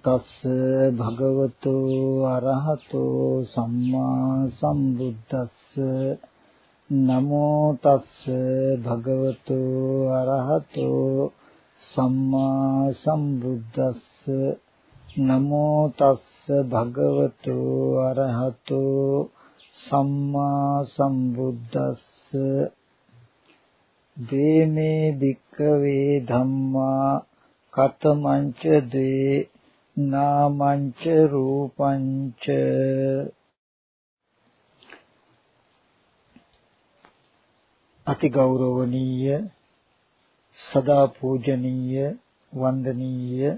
නමෝ තස් භගවතු අරහතෝ සම්මා සම්බුද්දස්ස. නමෝ තස් භගවතු අරහතෝ සම්මා සම්බුද්දස්ස. නමෝ තස් භගවතු අරහතෝ සම්මා සම්බුද්දස්ස. දේමේ භික්ඛවේ ධම්මා කතමංච දේ නාමංච රූපංච අති ගෞරවණීය සදා පූජනීය වන්දනීය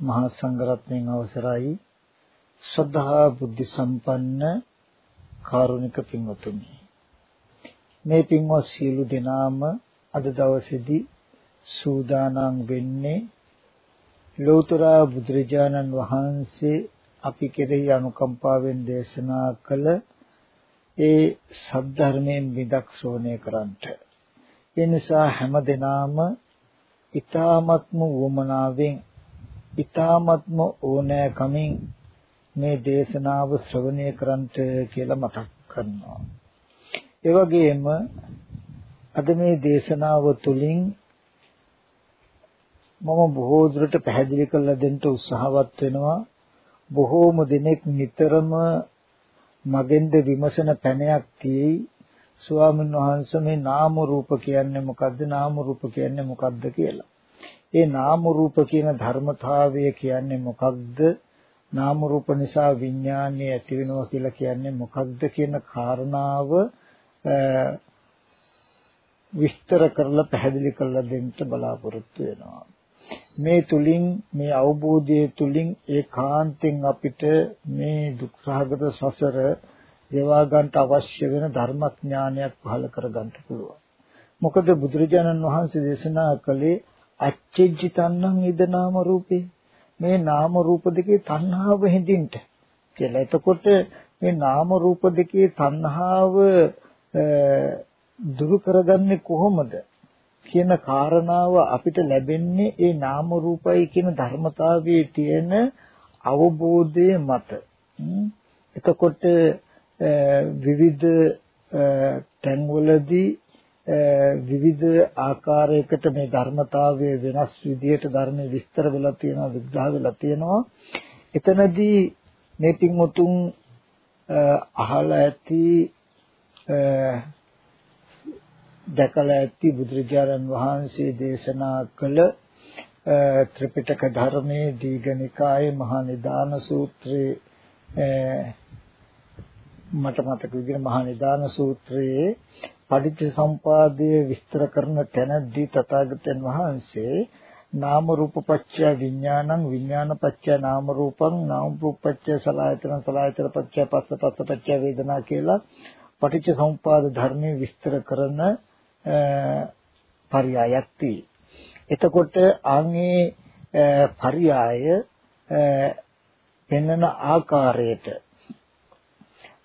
මහා සංඝරත්නයන් අවසරයි. ශ්‍රද්ධා බුද්ධ සම්පන්න කාරුණික පින්වතුනි. මේ පින්වත් සියලු දෙනාම අද දවසේදී සූදානම් වෙන්නේ ලෝතර බුදුරජාණන් වහන්සේ අපි කෙරෙහි අනුකම්පාවෙන් දේශනා කළ ඒ සද්ධර්මයෙන් විදක් ශ්‍රවණය කරන්ට. ඒ නිසා හැම දිනාම ඊ타ත්ම වමනාවෙන් ඊ타ත්ම ඕනෑකමින් මේ දේශනාව ශ්‍රවණය කරන්ට කියලා මතක් කරනවා. ඒ වගේම අද මේ දේශනාව තුළින් මම බොහෝ දුරට පැහැදිලි කරලා දෙන්න උත්සාහවත් වෙනවා බොහෝම දිනෙක නිතරම මගෙන්ද විමසන පැනයක් තියෙයි ස්වාමීන් වහන්සේ මේ නාම රූප කියන්නේ මොකද්ද නාම රූප කියන්නේ මොකද්ද කියලා. ඒ නාම රූප කියන ධර්මතාවය කියන්නේ මොකක්ද? නාම රූප නිසා විඥානය ඇති වෙනවා කියලා කියන්නේ මොකක්ද කියන කාරණාව විස්තර කරලා පැහැදිලි කරලා දෙන්න බලාපොරොත්තු වෙනවා. මේ තුලින් මේ අවබෝධයේ තුලින් ඒකාන්තෙන් අපිට මේ දුක්ඛාගත සසර ගෙවා ගන්නට අවශ්‍ය වෙන ධර්මඥානයක් පහළ කර ගන්නට පුළුවන්. මොකද බුදුරජාණන් වහන්සේ දේශනා කළේ අච්චෙජ්ජි තණ්හං ඉද නාම රූපේ මේ නාම රූප දෙකේ තණ්හාව හිඳින්න කියලා. එතකොට මේ නාම රූප දෙකේ තණ්හාව දුරු කරගන්නේ කොහොමද? කියන කාරණාව අපිට ලැබෙන්නේ ඒ නාම රූපයි කියන ධර්මතාවයේ තියෙන අවබෝධය මත. එතකොට විවිධ තැන්වලදී විවිධ ආකාරයකට මේ ධර්මතාවය වෙනස් විදිහට ධර්මයේ විස්තර වෙලා තියෙනවා විග්‍රහ වෙලා තියෙනවා. එතනදී මේ පින්වතුන් අහලා ඇති දැකලා ඇති බුදුරජාණන් වහන්සේ දේශනා කළ ත්‍රිපිටක ධර්මයේ දීඝනිකායේ මහා නිදාන සූත්‍රයේ මට මතක විදිහට මහා නිදාන සූත්‍රයේ පටිච්ච සම්පාදයේ විස්තර කරන තැනදී තථාගතයන් වහන්සේ නාම රූප පත්‍ය විඥානං විඥාන පත්‍ය නාම රූපං නාම රූප පත්‍ය සලආයතන සලආයතන පත්‍ය පස්ස පස්ස පත්‍ය වේදනා කියලා පටිච්ච සමුපාද ධර්මයේ විස්තර කරන පරියායක් තියෙයි. එතකොට ආන්ගේ පරියාය පෙන්වන ආකාරයට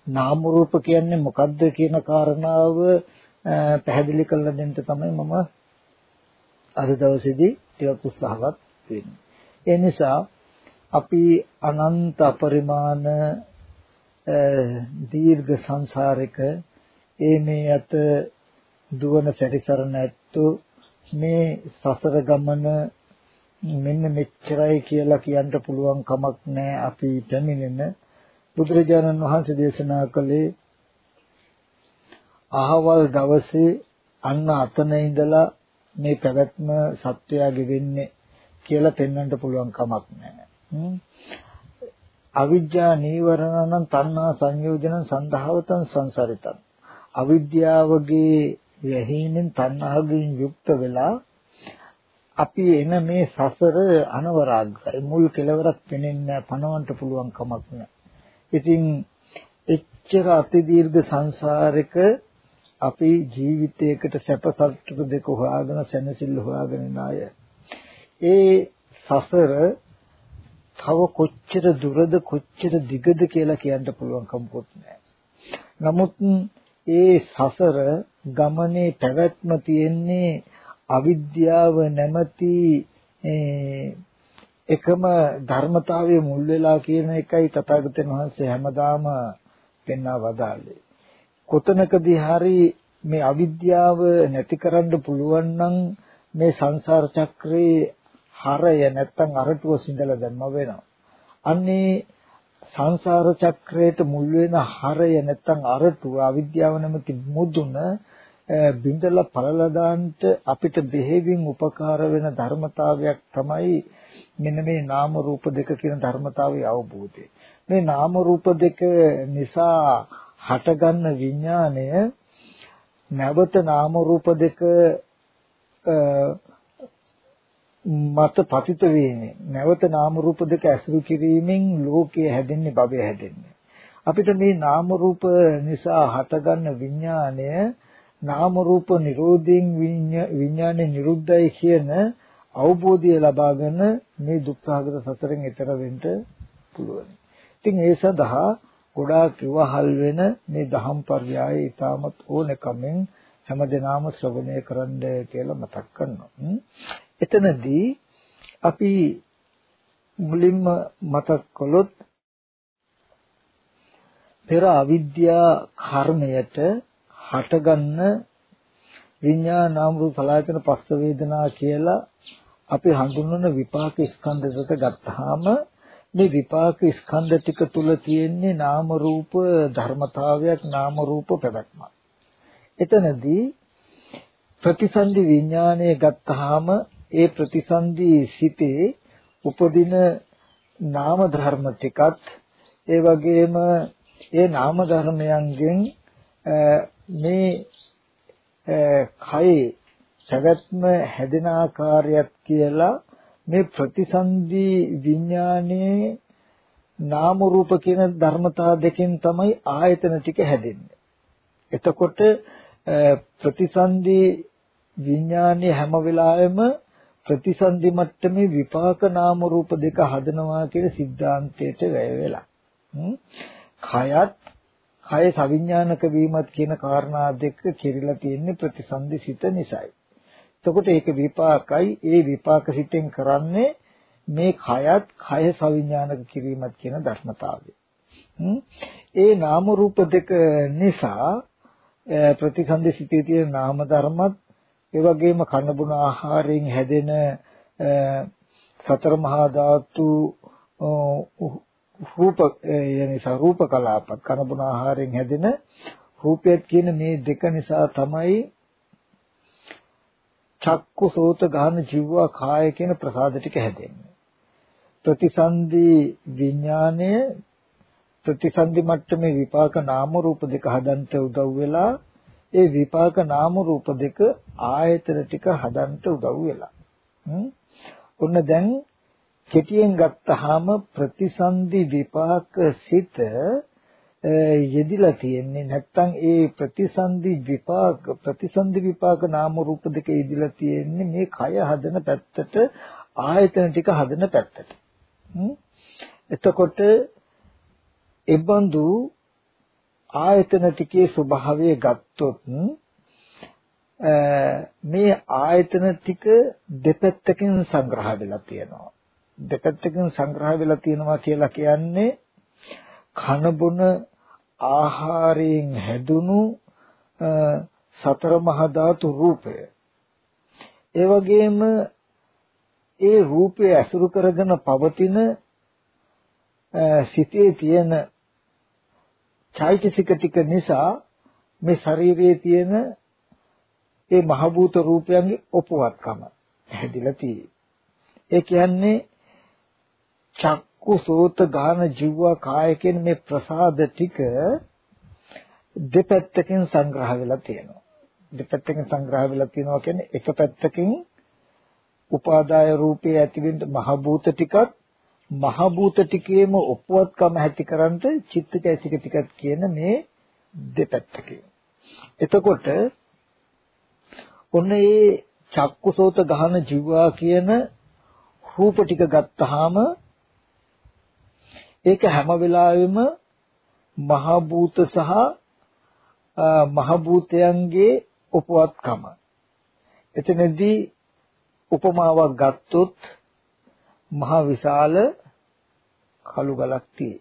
නාම රූප කියන්නේ මොකද්ද කියන කාරණාව පැහැදිලි කරලා දෙන්න තමයි මම අද දවසේදී ටිකක් උත්සාහවත් වෙන්නේ. ඒ නිසා අපි අනන්ත අපරිමාණ දීර්ඝ සංසාරික ඒ මේ අත දුවන සැරිසරන ඇත්තෝ මේ සසර ගමන මෙන්න මෙච්චරයි කියලා කියන්න පුළුවන් කමක් නැහැ අපි පැමිණෙන. බුදුරජාණන් වහන්සේ දේශනා කළේ අහවල් දවසේ අන්න අතන ඉඳලා මේ පැවැත්ම සත්‍යයගේ වෙන්නේ කියලා පෙන්වන්න පුළුවන් කමක් නැහැ. අවිජ්ජා නීවරණං තණ්හා සංයෝජනං සන්දහවතං සංසරිතං. අවිද්‍යාවගේ යහිනෙන් තණ්හාවෙන් යුක්ත වෙලා අපි එන මේ සසර අනවරාග්‍රයි මුල් කෙලවරක් පෙනෙන්නේ පණවන්න පුළුවන් කමක් නෑ. ඉතින් එච්චර අති දීර්ඝ සංසාරයක අපි ජීවිතයකට සැප සතුට දෙක හොයාගෙන සැනසෙල්ල හොයාගෙන නාය. ඒ සසර තව කොච්චර දුරද කොච්චර දිගද කියලා කියන්න පුළුවන් කමකුත් නැහැ. නමුත් ඒ සසර ගමනේ පැවැත්ම තියෙන්නේ අවිද්‍යාව නැමැති එකම ධර්මතාවයේ මුල් වෙලා කියන එකයි තථාගතයන් වහන්සේ හැමදාම පෙන්වා වදාළේ. කොතනකදී හරි මේ අවිද්‍යාව නැති කරන්න පුළුවන් නම් මේ සංසාර චක්‍රේ හරය නැත්තම් අරටුව සිඳලා දැම්ම වෙනවා. අන්නේ සංසාර චක්‍රයට මුල් වෙන හරය නැත්තම් අරටුව අවිද්‍යාව නැමැති මුදුන බින්දලා පළලා දාන්නට අපිට දෙහෙවින් උපකාර වෙන ධර්මතාවයක් තමයි මෙන්න මේ නාම රූප දෙක කියන ධර්මතාවයේ අවබෝධය. මේ නාම රූප දෙක නිසා හටගන්න විඥාණය නැවත නාම රූප දෙක මත පතිත වීමෙන් නැවත නාම රූප දෙක ඇසුරු කිරීමෙන් ලෝකය හැදෙන්නේ භවය හැදෙන්නේ අපිට මේ නාම රූප නිසා හටගන්න විඥාණය නාම රූප නිරෝධයෙන් විඥානේ නිරුද්ධයි කියන අවබෝධය ලබාගෙන මේ දුක්ඛාගත සසරෙන් එතර වෙන්න පුළුවන්. ඉතින් ඒ සඳහා ගොඩාක් ඉවහල් වෙන මේ දහම් පර්යාය ඊටමත් ඕනකමෙන් හැමදෙනාම ශ්‍රවණය කරන්න කියලා මතක් කරනවා. එතනදී අපි මුලින්ම මතක් කළොත් පෙර අවිද්‍යා කර්මයට හටගන්න විඤ්ඤාණ නාම රූප සලආයතන පස්ස වේදනා කියලා අපි හඳුන්වන විපාක ස්කන්ධ දෙක ගත්තාම මේ විපාක ස්කන්ධ ටික තුල තියෙන්නේ නාම රූප ධර්මතාවයක් නාම රූප පැවැත්මක්. එතනදී ප්‍රතිසන්දි විඥානය ගත්තාම ඒ ප්‍රතිසන්දි සිතේ උපදින නාම ධර්ම ටිකත් ඒ වගේම ඒ නාම ධර්මයන්ගෙන් මේ කයේ සැවැත්ම හැදෙන ආකාරයත් කියලා මේ ප්‍රතිසන්දි විඥානයේ නාම රූප කියන ධර්මතා දෙකෙන් තමයි ආයතන ටික හැදෙන්නේ. එතකොට ප්‍රතිසන්දි විඥානයේ හැම වෙලාවෙම ප්‍රතිසන්දි මට්ටමේ විපාක නාම රූප දෙක හදනවා කියන සිද්ධාන්තයට වැය වෙලා. කයත් කය සවිඥානික වීමත් කියන කාරණා දෙක කෙරිලා තියෙන්නේ ප්‍රතිසන්දි සිත නිසායි. එතකොට ඒක විපාකයි ඒ විපාක සිතෙන් කරන්නේ මේ කයත් කය සවිඥානික කිරීමත් කියන ධර්මතාවය. ඒ නාම රූප දෙක නිසා ප්‍රතිසන්දි සිතේ තියෙන නාම ධර්මත් ඒ වගේම කන බොන ආහාරයෙන් හැදෙන සතර මහා ධාතු රූප යනි සරූප කලාපත් කන බොන ආහාරයෙන් හැදෙන රූපයත් කියන මේ දෙක නිසා තමයි චක්කු සෝත ගාන ජීවා කාය කියන ප්‍රසාද ටික හැදෙන්නේ. ප්‍රතිසන්දි විඥාණය ප්‍රතිසන්දි මට්ටමේ විපාක නාම රූප දෙක හදන්ට උදව් වෙලා ඒ විපාක නාම රූප දෙක ආයතන ටික හදන්ට උදව් වෙලා. ඔන්න දැන් කෙටියෙන් ගත්තාම ප්‍රතිසන්දි විපාක සිත යෙදිලා තියෙන්නේ නැත්තම් ඒ ප්‍රතිසන්දි විපාක ප්‍රතිසන්දි විපාක නාම රූප දෙක යෙදිලා තියෙන්නේ මේ කය හදන පැත්තට ආයතන ටික හදන පැත්තට. එතකොට එබඳු ආයතන ටිකේ ස්වභාවය ගත්තොත් මේ ආයතන ටික දෙපැත්තකින් සංග්‍රහ වෙලා තියෙනවා. දෙපැත්තකින් සංග්‍රහ වෙලා තියෙනවා කියලා කියන්නේ කන බොන ආහාරයෙන් හැදුණු සතර මහා ධාතු රූපය. ඒ වගේම ඒ රූපය ඇසුරු කරගෙන පවතින සිතේ තියෙන චෛතසික ටික නිසා මේ ශරීරයේ තියෙන ඒ මහ භූත රූපයන්ගේ ඔපවත්කම හැදිලා තියෙන්නේ. ඒ කියන්නේ චක්කු සෝත ගාන ජීව කාය කියන මේ ප්‍රසාද ටික දෙපැත්තකින් සංග්‍රහ වෙලා තියෙනවා. දෙපැත්තකින් සංග්‍රහ වෙලා තියෙනවා කියන්නේ එක පැත්තකින් උපාදාය රූපේ ඇතිවෙන්න මහ භූත ටිකත් මහ භූත ටිකේම උපවත්කම ඇතිකරන්ට චිත්තචෛසික ටිකත් කියන මේ දෙපැත්තකින්. එතකොට ඔන්න ඒ චක්කුසෝත ගහන ජීවා කියන රූප ටික ගත්තාම ඒක හැම වෙලාවෙම මහ භූත සහ මහ භූතයන්ගේ උපවත්කම. එතනදී උපමාවක් ගත්තොත් මහ විශාල කළු ගලක් තියෙයි.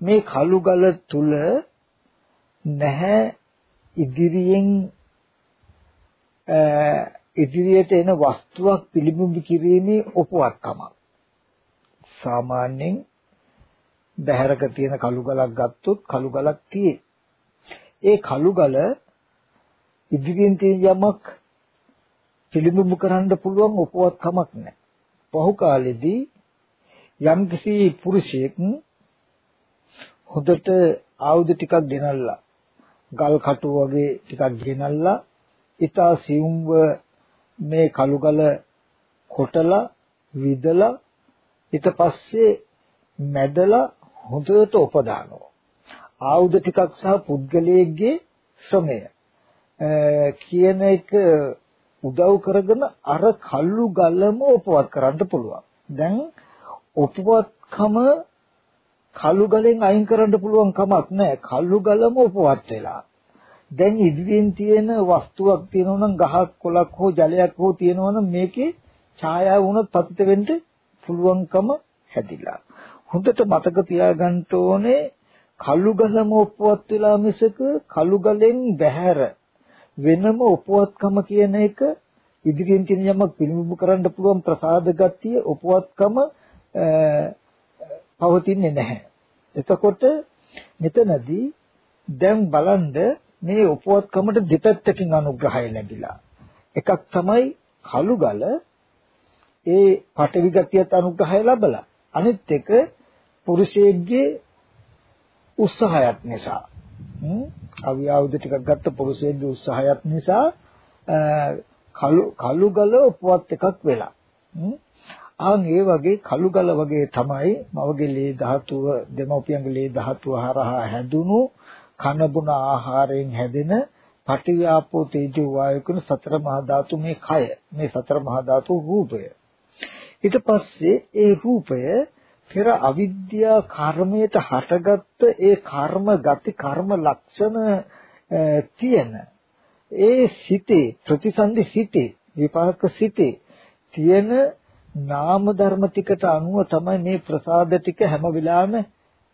මේ කළු ගල තුල නැහැ ඉදිරියෙන් ඉදිරියට එන වස්තුවක් පිළිබිඹු කිරීමේ උපවත්කම. සාමාන්‍යයෙන් බහැරක තියෙන කළු ගලක් ගත්තොත් කළු ගලක් තියෙයි. ඒ කළු ගල ඉදිරියෙන් තියෙන යමක් පිළිඹු කරන්න පුළුවන් උපවත්කමක් නැහැ. පහු කාලෙදී යම් කිසි පුරුෂයෙක් හොඳට ආයුධ ටිකක් ගෙනල්ලා ගල් කටු වගේ ටිකක් ගෙනල්ලා ඊතා සියුම්ව මේ කළු ගල කොටලා විදලා ඊට පස්සේ මැදලා හොඳට උපදානවා ආයුධ ටිකක් සහ පුද්ගලයෙක්ගේ ශ්‍රමය කියන එක උදව් කරගෙන අර කල්ලු ගලම උපවත් කරන්න පුළුවන්. දැන් උපවත්කම කළු ගලෙන් අයින් කරන්න පුළුවන් කමක් නැහැ. කළු ගලම උපවත් වෙලා. දැන් ඉදිරියෙන් තියෙන වස්තුවක් තියෙනවා නම් ගහක් කොළක් හෝ ජලයක් හෝ තියෙනවා නම් මේකේ ඡායාව වුණත් පතිත වෙන්න පුළුවන්කම හැදිලා. හොඳට මතක තියාගන්න ඕනේ කළු ගලම උපවත් වෙලා මිසක කළු ගලෙන් බැහැර වෙනම උපවත්කම කියන එක ඉදිරියෙන් තියෙන යමක් පිළිඹු කරන්න පුළුවන් ප්‍රසාද ගතිය උපවත්කම පවතින්නේ නැහැ. එතකොට මෙතනදී දැන් බලන්න මේ උපවත්කමට දෙපැත්තකින් අනුග්‍රහය ලැබිලා. එකක් තමයි කළු ගල ඒ පටවි ගතියත් අනුග්‍රහය ලැබලා. අනිත් එක පුරුෂයෙක්ගේ උත්සාහයක් නිසා අවියාවුද ටිකක් ගත්ත පුරුෂයෙක්ගේ උත්සාහයක් නිසා කළු කළු ගල උපවත් එකක් වෙලා. ආන් ඒ වගේ කළු ගල වගේ තමයි මවගේ ලේ ධාතුව දෙමව්පියන්ගේ ලේ ධාතුව හරහා හැදුණු කන බොන ආහාරයෙන් හැදෙන පටිවිආපෝ තේජෝ වායු කියන සතර මහා ධාතු මේ කය මේ සතර මහා ධාතු රූපය ඊට පස්සේ ඒ රූපය පෙර අවිද්‍යා කර්මයට හටගත්ත ඒ කර්ම ගති කර්ම ලක්ෂණ තියෙන ඒ සිතේ ප්‍රතිසන්දි සිතේ විපාක සිතේ තියෙන නාම ධර්ම ටිකට අනුව තමයි මේ ප්‍රසාද ටික හැම වෙලාවෙම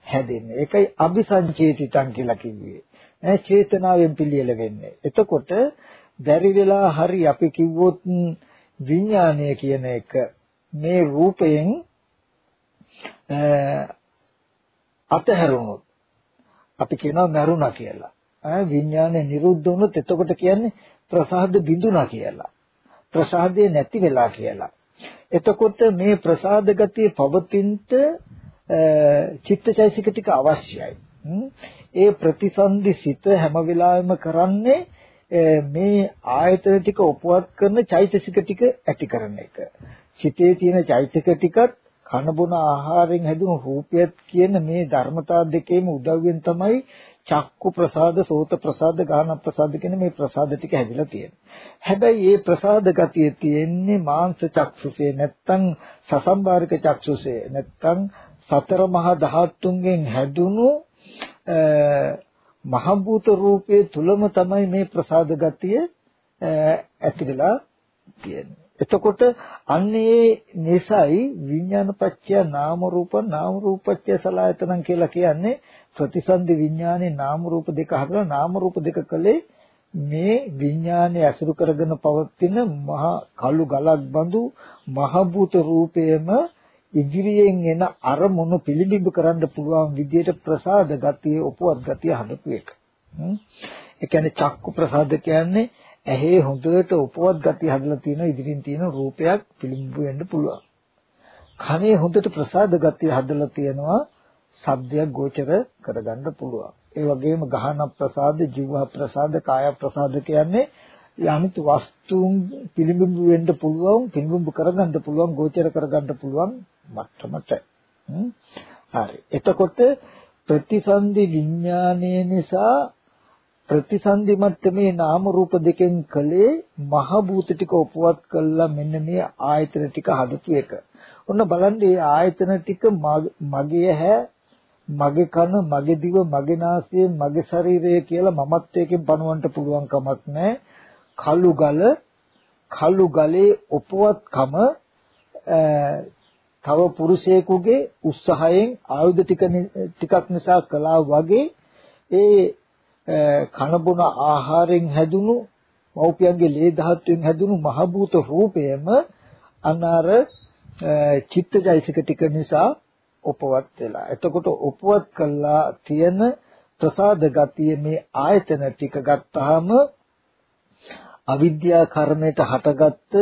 හැදෙන්නේ. ඒකයි අபிසංචේතිතං කියලා කිව්වේ. ඈ චේතනාවෙන් පිළියෙල වෙන්නේ. එතකොට බැරි වෙලා හරි අපි කිව්වොත් විඥානය කියන එක මේ රූපයෙන් අතහැරුණොත් අපි කියනවා මරුණා කියලා. ඈ විඥානේ නිරුද්ධ වුණොත් එතකොට කියන්නේ ප්‍රසාද බිඳුණා කියලා. ප්‍රසාදේ නැති වෙලා කියලා. එතකොට මේ ප්‍රසාද ගතිය පවතිනට චිත්තචෛසික ටික අවශ්‍යයි. ඒ ප්‍රතිසන්දි සිත හැම වෙලාවෙම කරන්නේ මේ ආයතන ටික උපවත් කරන චෛතසික ටික ඇති කරන එක. සිතේ තියෙන චෛතසික ටිකත් කන බොන ආහාරයෙන් හැදුණු රූපයත් කියන මේ ධර්මතා දෙකේම උදව්වෙන් තමයි චක්කු ප්‍රසාද, සෝත ප්‍රසාද, ගාන ප්‍රසාද කියන මේ ප්‍රසාද ටික හැදිලා තියෙන්නේ. හැබැයි මේ ප්‍රසාද ගතිය තියෙන්නේ මාංශ චක්සුසේ නැත්තම් සසම්බාරික චක්සුසේ නැත්තම් සතර මහා ධාතුන්ගෙන් හැදුණු මහ භූත රූපයේ තුලම තමයි මේ ප්‍රසාද ගතිය ඇතිලා තියෙන්නේ. එතකොට අන්නේ නිසයි විඥානපච්චය නාම රූප නාම රූපච්චය සලආයතනං කියලා කියන්නේ ප්‍රතිසන්දි විඥානේ නාම රූප දෙක හදලා නාම රූප දෙක කලේ මේ විඥානේ අසුරු කරගෙන පවතින මහා කළු ගලක් බඳු මහ භූත රූපයේම ඉදිරියෙන් එන අරමුණු පිළිබිඹු කරන්න පුළුවන් විදියට ප්‍රසාද ගතිය උපවත් ගතිය හදපු එක. ඒ කියන්නේ චක්කු ප්‍රසාද කියන්නේ ඇහි හොඳට උපවත් ගතිය හදලා තියෙන ඉදිරින් තියෙන රූපයක් පිළිඹු වෙන්න පුළුවන්. කනේ හොඳට ප්‍රසාද ගතිය හදලා තියෙනවා ශබ්දයක් ගෝචර කරගන්න පුළුවන්. ඒ වගේම ගහන ප්‍රසාද, ජීව ප්‍රසාද, කාය ප්‍රසාද කියන්නේ යම්ත වස්තුන් පිළිඹු වෙන්න පුළුවන්, පිළිඹු කරගන්න පුළුවන්, ගෝචර කරගන්න පුළුවන් මට්ටමට. හරි. එතකොට ප්‍රතිසන්දි විඥානය නිසා ප්‍රතිසන්දි මට්ටමේ නාම රූප දෙකෙන් කලේ මහ භූත ටික උපවත් කළා මෙන්න මේ ආයතන ටික හදපු එක. ඔන්න බලන්න මේ ආයතන ටික මගේ හැ මගේ කන, මගේ දිව, මගේ නාසය, මගේ ශරීරය කියලා මමත්වයෙන් පණවන්න පුළුවන් කමක් නැහැ. කළු ගල, කළු ගලේ උපවත්කම තව පුරුෂයෙකුගේ උත්සාහයෙන් ආයුධ ටික ටිකක් නිසා කළා වගේ ඒ කන බොන ආහාරයෙන් හැදුණු මෞපියන්ගේ ලේ ධාතුවෙන් හැදුණු මහ භූත රූපයම අනාර චිත්තජයසික ටික නිසා උපවත් වෙලා. එතකොට උපවත් කළා තියෙන ප්‍රසාද ගතිය මේ ආයතන ටික ගත්තාම අවිද්‍යා කර්මයට හටගත්ත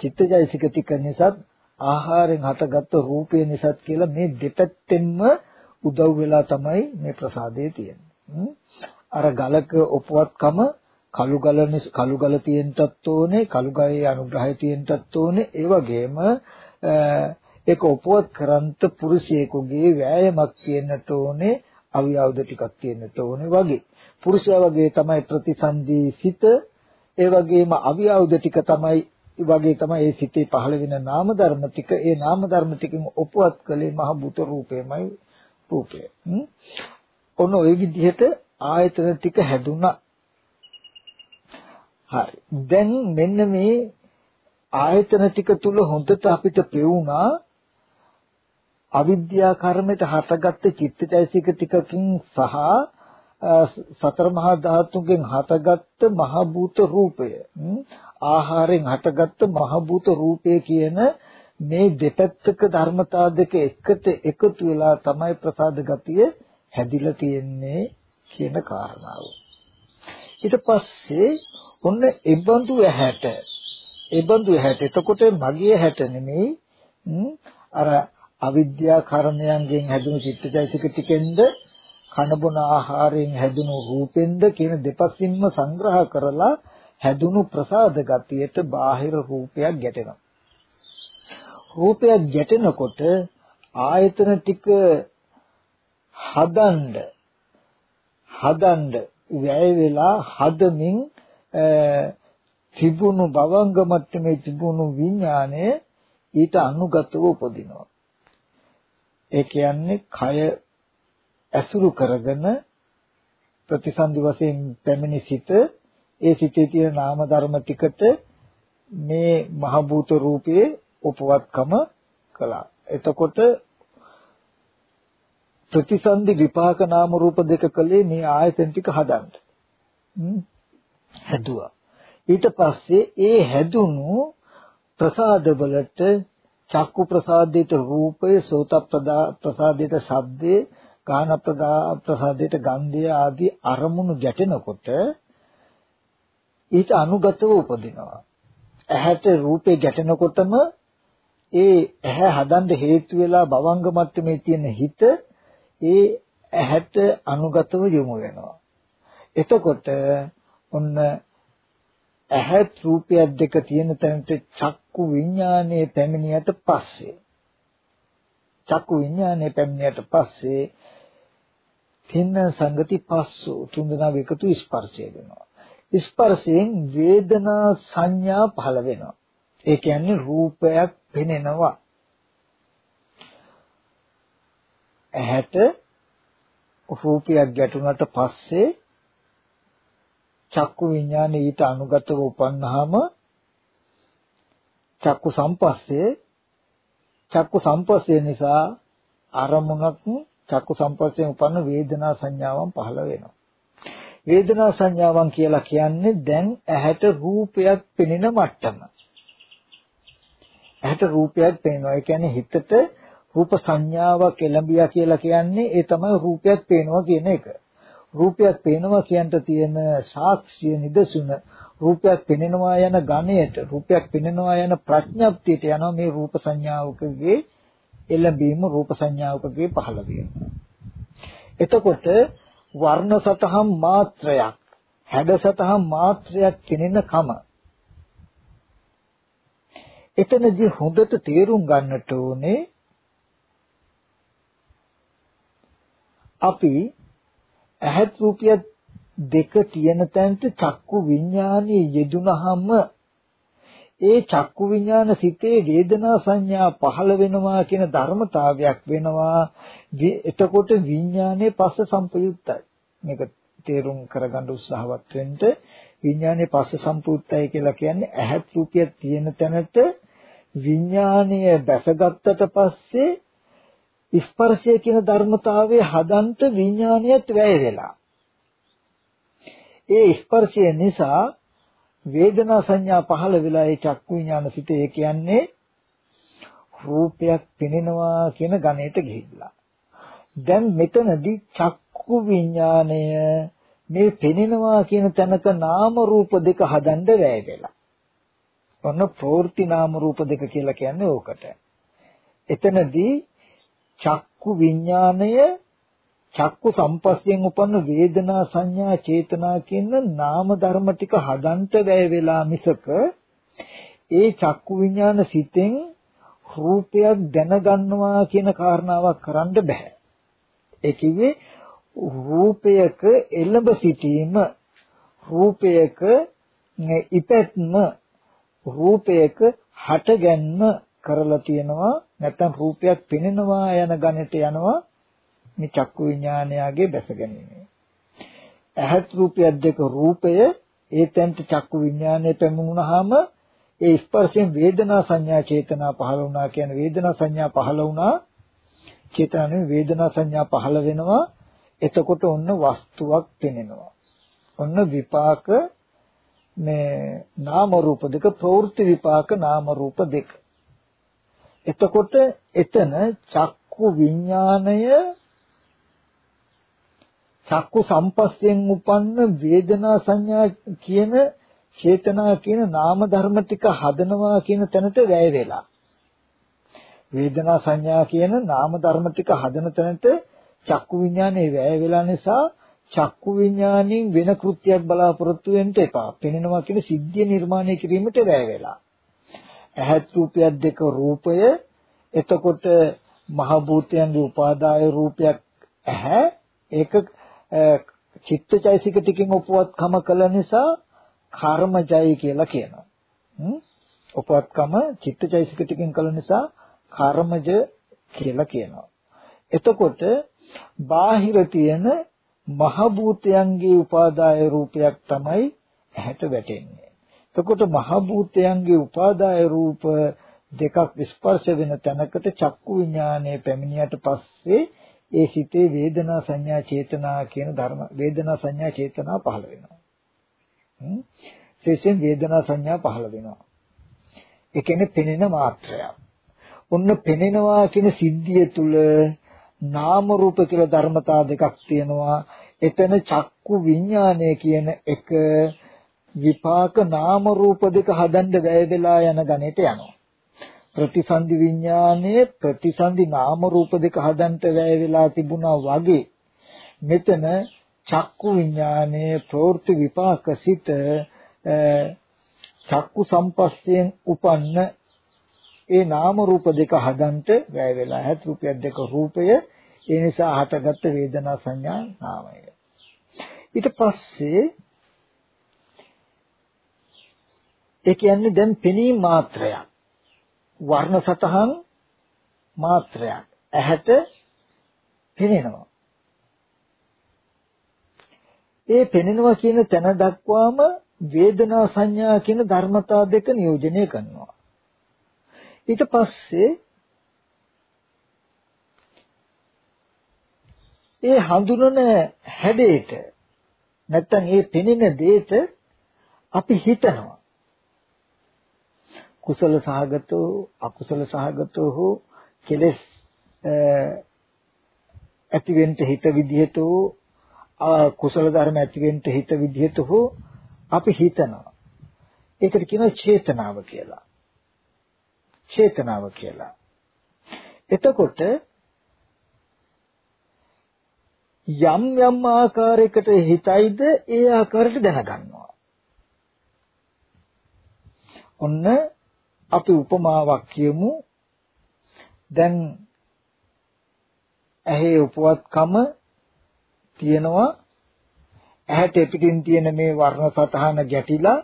චිත්තජයසික ටික නිසා ආහාරයෙන් හටගත්ත රූපය නිසා කියලා මේ දෙපැත්තෙන්ම උදව් වෙලා තමයි මේ ප්‍රසාදේ තියෙන්නේ. අර ගලක උපවත්කම කළු ගල කළු ගල තියෙන්නත් ඕනේ කළු ගලේ අනුග්‍රහය තියෙන්නත් ඕනේ. ඒ වගේම ඒක උපවත් කරන්ත පුරුෂයෙකුගේ වෑයමක් තියෙන්නට ඕනේ අවියවද ටිකක් තියෙන්නට ඕනේ වගේ. පුරුෂයා වගේ තමයි ප්‍රතිසන්දී සිත ඒ වගේම අවියවද ටික තමයි වගේ තමයි ඒ සිතේ පහළ වෙන නාම ධර්ම ටික. ඒ නාම ධර්ම ටිකම උපවත් කළේ මහ බුත රූපයමයි රූපය. ඔන්න ওই විදිහට ආයතන ටික හැදුනා. හරි. දැන් මෙන්න මේ ආයතන ටික තුල හොඳට අපිට පෙවුනා අවිද්‍යා කර්මයට හටගත්ත චිත්තචෛසික ටිකකින් සහ සතර මහා ධාතුන්ගෙන් හටගත්ත මහ භූත රූපය. ආහාරයෙන් හටගත්ත මහ භූත රූපය කියන මේ දෙපැත්තක ධර්මතා දෙක එකට එකතු වෙලා තමයි ප්‍රසාද ගතිය හැදිලා තියෙන්නේ කියන කාරණාව. ඊට පස්සේ ඔන්න එබඳු ඇහැට එබඳු ඇහැට එතකොට මගේ ඇහැට නෙමෙයි අර අවිද්‍යා කර්මයන්ගෙන් හැදුණු චිත්තචෛතසික ටිකෙන්ද කනබුන ආහාරයෙන් හැදුණු රූපෙන්ද කියන දෙපසින්ම සංග්‍රහ කරලා හැදුණු ප්‍රසාද ගතියට බාහිර රූපයක් ගැටෙනවා රූපයක් ගැටෙනකොට ආයතන ටික හදන්න හදන්න වැය වෙලා හදමින් තිබුණු භවංග මට්ටමේ තිබුණු විඥානය ඊට අනුගතව උපදිනවා. ඒ කියන්නේ කය ඇසුරු කරගෙන ප්‍රතිසන්දි වශයෙන් පැමිණි සිත ඒ සිතේ තියෙන නාම ධර්ම ටිකට මේ මහ භූත රූපයේ උපවත්කම කළා. එතකොට ප්‍රතිසන්දි විපාක නාම රූප දෙක කලේ මේ ආයතන ටික හදන්න. හැදුවා. ඊට පස්සේ ඒ හැදුණු ප්‍රසාද වලට චක්කු ප්‍රසාදයට රූපය, සෝත ප්‍රසාදයට ශබ්දය, ගාන ප්‍රසාදයට ගන්ධය ආදී අරමුණු ගැටෙනකොට ඊට අනුගතව උපදිනවා. ඇහැට රූපේ ගැටෙනකොටම ඒ ඇහැ හදන්න හේතු වෙලා භවංග මට්ටමේ තියෙන හිත ඒ ඇහැට අනුගතව යොමු වෙනවා. එතකොට ඔන්න ඇහත් රූපයක් දෙක තියෙන තැනට චක්කු විඥානයේ පැමිණියට පස්සේ චක්කු විඥානයේ පැමිණියට පස්සේ තින්න සංගති පස්සෝ තුන්දෙනා එකතු ස්පර්ශය වෙනවා ස්පර්ශයෙන් වේදනා සංඥා පහළ වෙනවා. ඒ කියන්නේ රූපයක් පෙනෙනවා. ඇහැට රූපයක් ගැටුණට පස්සේ චක්කු විඥානය ඊට අනුගතව උපන්නාම චක්කු සම්පස්සේ චක්කු සම්පස්සේ නිසා අරමුණක් චක්කු සම්පස්යෙන් උපන්න වේදනා සංඥාවන් පහළ වෙනවා. වේදනා සංඥාවන් කියලා කියන්නේ දැන් ඇහැට රූපයක් පෙනෙන මට්ටම. ඇහැට රූපයක් පේනවා. ඒ කියන්නේ හිතට රූප සංඥාවක් එළඹියා කියලා කියන්නේ ඒ තමයි රූපයක් පේනවා කියන එක. රූපයක් පේනවා කියන්ට තියෙන සාක්ෂිය නිදසුන රූපයක් පෙනෙනවා යන ගණයට රූපයක් පෙනෙනවා යන ප්‍රඥප්තියට යනවා මේ රූප සංඥාවකගේ එළඹීම රූප සංඥාවකගේ පහළ වීම. එතකොට වර්ණ සතහන් මාත්‍රයක් හැඩ සතහන් මාත්‍රයක් පෙනෙන කම එතනදී හොඳට තේරුම් ගන්නට ඕනේ අපි ඇහත් රූපිය දෙක තියෙන තැනට චක්කු විඥානීය යෙදුනහම ඒ චක්කු විඥාන සිතේ වේදනා සංඥා පහළ වෙනවා කියන ධර්මතාවයක් වෙනවා. එතකොට විඥානයේ පස්ස සම්පයුක්තයි. මේක තේරුම් කරගන්න උත්සාහවත් වෙන්න. විඥානයේ පස්ස සම්පූර්ණයි කියලා කියන්නේ ඇහත් රූපය තියෙන තැනට විඥානය බැසගත්තට පස්සේ ස්පර්ශය කියන ධර්මතාවයේ හදන්ට විඥානයත් වැය වෙලා. ඒ ස්පර්ශය නිසා වේදනා සංඥා පහළ වෙලා ඒ චක්කු විඥාන සිට ඒ කියන්නේ රූපයක් පෙනෙනවා කියන ගණයට ගිහිල්ලා. දැන් මෙතනදී චක්කු විඥාණය මේ පෙනෙනවා කියන තැනක නාම රූප දෙක හදන්න වැය වෙලා. ඔන්න ප්‍රවෘත්ති නාම රූප දෙක කියලා කියන්නේ ඕකට. එතනදී චක්කු විඥාණය චක්කු සම්පස්යෙන් උපන්න වේදනා සංඥා චේතනා කියන නාම ධර්ම ටික හදන්ට වැය වෙලා මිසක ඒ චක්කු විඥාන සිතෙන් රූපයක් දැනගන්නවා කියන කාරණාවක් කරන්න බෑ. ඒ කිව්වේ රූපයක එළඹ සිටීම රූපයක ඉපැත්ම රූපයක හටගැන්ම කරලා තියෙනවා නැත්නම් රූපයක් පෙනෙනවා යන ගණයට යනවා මේ චක්කු විඥානයගේ දැස ගැනීම. ඇහත් රූපයක් දෙක රූපය ඒ තැන්ට චක්කු විඥානය පැමුණාම ඒ ස්පර්ශයෙන් වේදනා සංඥා චේතනා පහළ වුණා කියන වේදනා සංඥා පහළ වුණා. චේතනාවේ වේදනා සංඥා පහළ වෙනවා. එතකොට ඔන්න වස්තුවක් පෙනෙනවා. ඔන්න විපාක මේ නාම රූප දෙක ප්‍රවෘත්ති විපාක නාම රූප දෙක. එතකොට එතන චක්කු විඥාණය චක්කු සම්පස්යෙන් උපන්න වේදනා සංඥා කියන චේතනා කියන නාම ධර්ම ටික හදනවා කියන තැනට වැය වෙලා වේදනා සංඥා කියන නාම ධර්ම ටික හදන තැනට චක්කු විඥානේ වැය වෙලා නිසා චක්කු විඥාණයෙන් වෙන කෘත්‍යයක් බලාපොරොත්තු වෙන්න එපා. පෙනෙනවා කියන සිද්ධිය නිර්මාණය කිරීමට වැය වෙලා. ඇහත් රූපයක් දෙක රූපය එතකොට මහ භූතයන්ගේ උපාදාය රූපයක් ඇහැ ඒක චිත්තචෛසික ටිකෙන් උපවත්කම කළ නිසා කර්මජයි කියලා කියනවා. උපවත්කම චිත්තචෛසික ටිකෙන් කළ නිසා කර්මජ කියලා කියනවා. එතකොට බාහිර තියෙන මහ භූතයන්ගේ උපාදාය රූපයක් තමයි ඇහැට වැටෙන්නේ. එතකොට මහ භූතයන්ගේ උපාදාය රූප දෙකක් ස්පර්ශ වෙන තැනකට චක්කු විඥානය පැමිණියට පස්සේ ඒ සිතේ වේදනා සංඥා චේතනා කියන ධර්ම වේදනා සංඥා චේතනා පහළ වෙනවා. හ්ම්. විශේෂයෙන් වේදනා සංඥා පහළ වෙනවා. ඒ කියන්නේ පෙනෙන මාත්‍රයක්. ඔන්න පෙනෙනවා කියන සිද්ධිය තුල නාම රූප කියලා ධර්මතා දෙකක් තියෙනවා. එතන චක්කු විඥානය කියන එක විපාක නාම රූප දෙක හදන්න වැය වෙලා යන ගණයට යනවා. ප්‍රතිසන්දි විඥානයේ ප්‍රතිසන්දි නාම රූප දෙක හදන්ට වැය වෙලා තිබුණා වගේ මෙතන චක්කු විඥානයේ ප්‍රවෘත්ති විපාක සිත චක්කු සම්පස්යෙන් උපන්න ඒ නාම රූප දෙක හදන්ට වැය වෙලා හැත් රූපයක් දෙක රූපය ඒ නිසා හටගත්ත වේදනා සංඥා නාමය ඊට පස්සේ ඒ කියන්නේ දැන් පෙනීම මාත්‍රයක් වර්ණ සතහන් මාත්‍රයක් ඇහැට පෙනෙනවා. ඒ පෙනෙනවා කියන තැන දක්වාම වේදනා සංඥා කියන ධර්මතා දෙක නියෝජනය කරනවා. ඊට පස්සේ ඒ හඳුනන හැඩයට නැත්තම් ඒ පෙනෙන දෙයට අපි හිතනවා කුසල සහගතෝ අකුසල සහගතෝ හෝ කෙලෙස් ඇතිවෙන්න හිත විදිහට කුසල ධර්ම ඇතිවෙන්න හිත විදිහට හෝ අපි හිතනවා. ඒකට කියනවා චේතනාව කියලා. චේතනාව කියලා. එතකොට යම් යම් ආකාරයකට හිතයිද ඒ ආකාරයට දැනගන්නවා. ඔන්න අපි උපමාවක් කියමු දැන් ඇහි උපවත්කම තියෙනවා ඇහැට පිටින් තියෙන මේ වර්ණ සතහන ගැටිලා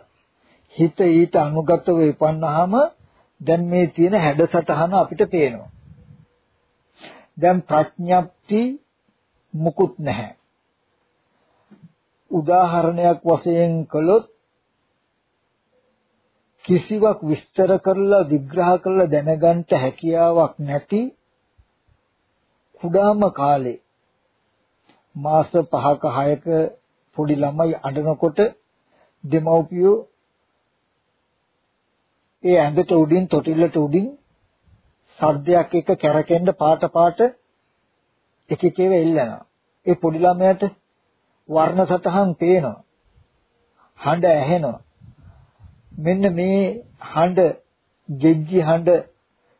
හිත ඊට අනුගතව ඉපන්නාම දැන් මේ තියෙන හැඩසටහන අපිට පේනවා. දැන් ප්‍රඥප්ති මුකුත් නැහැ. උදාහරණයක් වශයෙන් කළොත් කිසිවක් විස්තර කරලා විග්‍රහ කරලා දැනගන්න හැකියාවක් නැති කුඩාම කාලේ මාස 5ක 6ක පොඩි ළමයි අඬනකොට දෙමව්පියෝ ඒ ඇඳට උඩින් තොටිල්ලට උඩින් සද්දයක් එක කැරකෙන්න පාට පාට එක එක ඒවා එල්ලනවා. ඒ පොඩි ළමයාට වර්ණ සතහන් පේනවා. හඬ ඇහෙනවා. මෙන්න මේ හඬ ගෙජ්ජි හඬ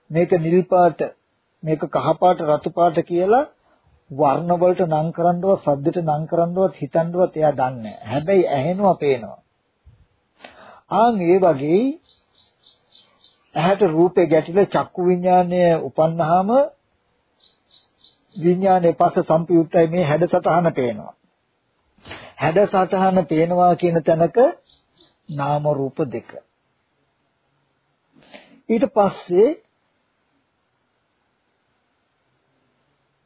මේක නිල් පාට මේක කහ පාට රතු පාට කියලා වර්ණ වලට නම් කරන්නවත් සද්දට නම් කරන්නවත් හිතන්නවත් එයා දන්නේ නැහැ. හැබැයි ඇහෙනවා පේනවා. ආන් ඒ වගේ ඇහැට රූපේ ගැටිලා චක්කු විඥානය උපන්නාම විඥානයේ පස්ස සම්පයුත්තයි මේ හැඩසතහන පේනවා. හැඩසතහන පේනවා කියන තැනක නාම රූප දෙක. ඊට පස්සේ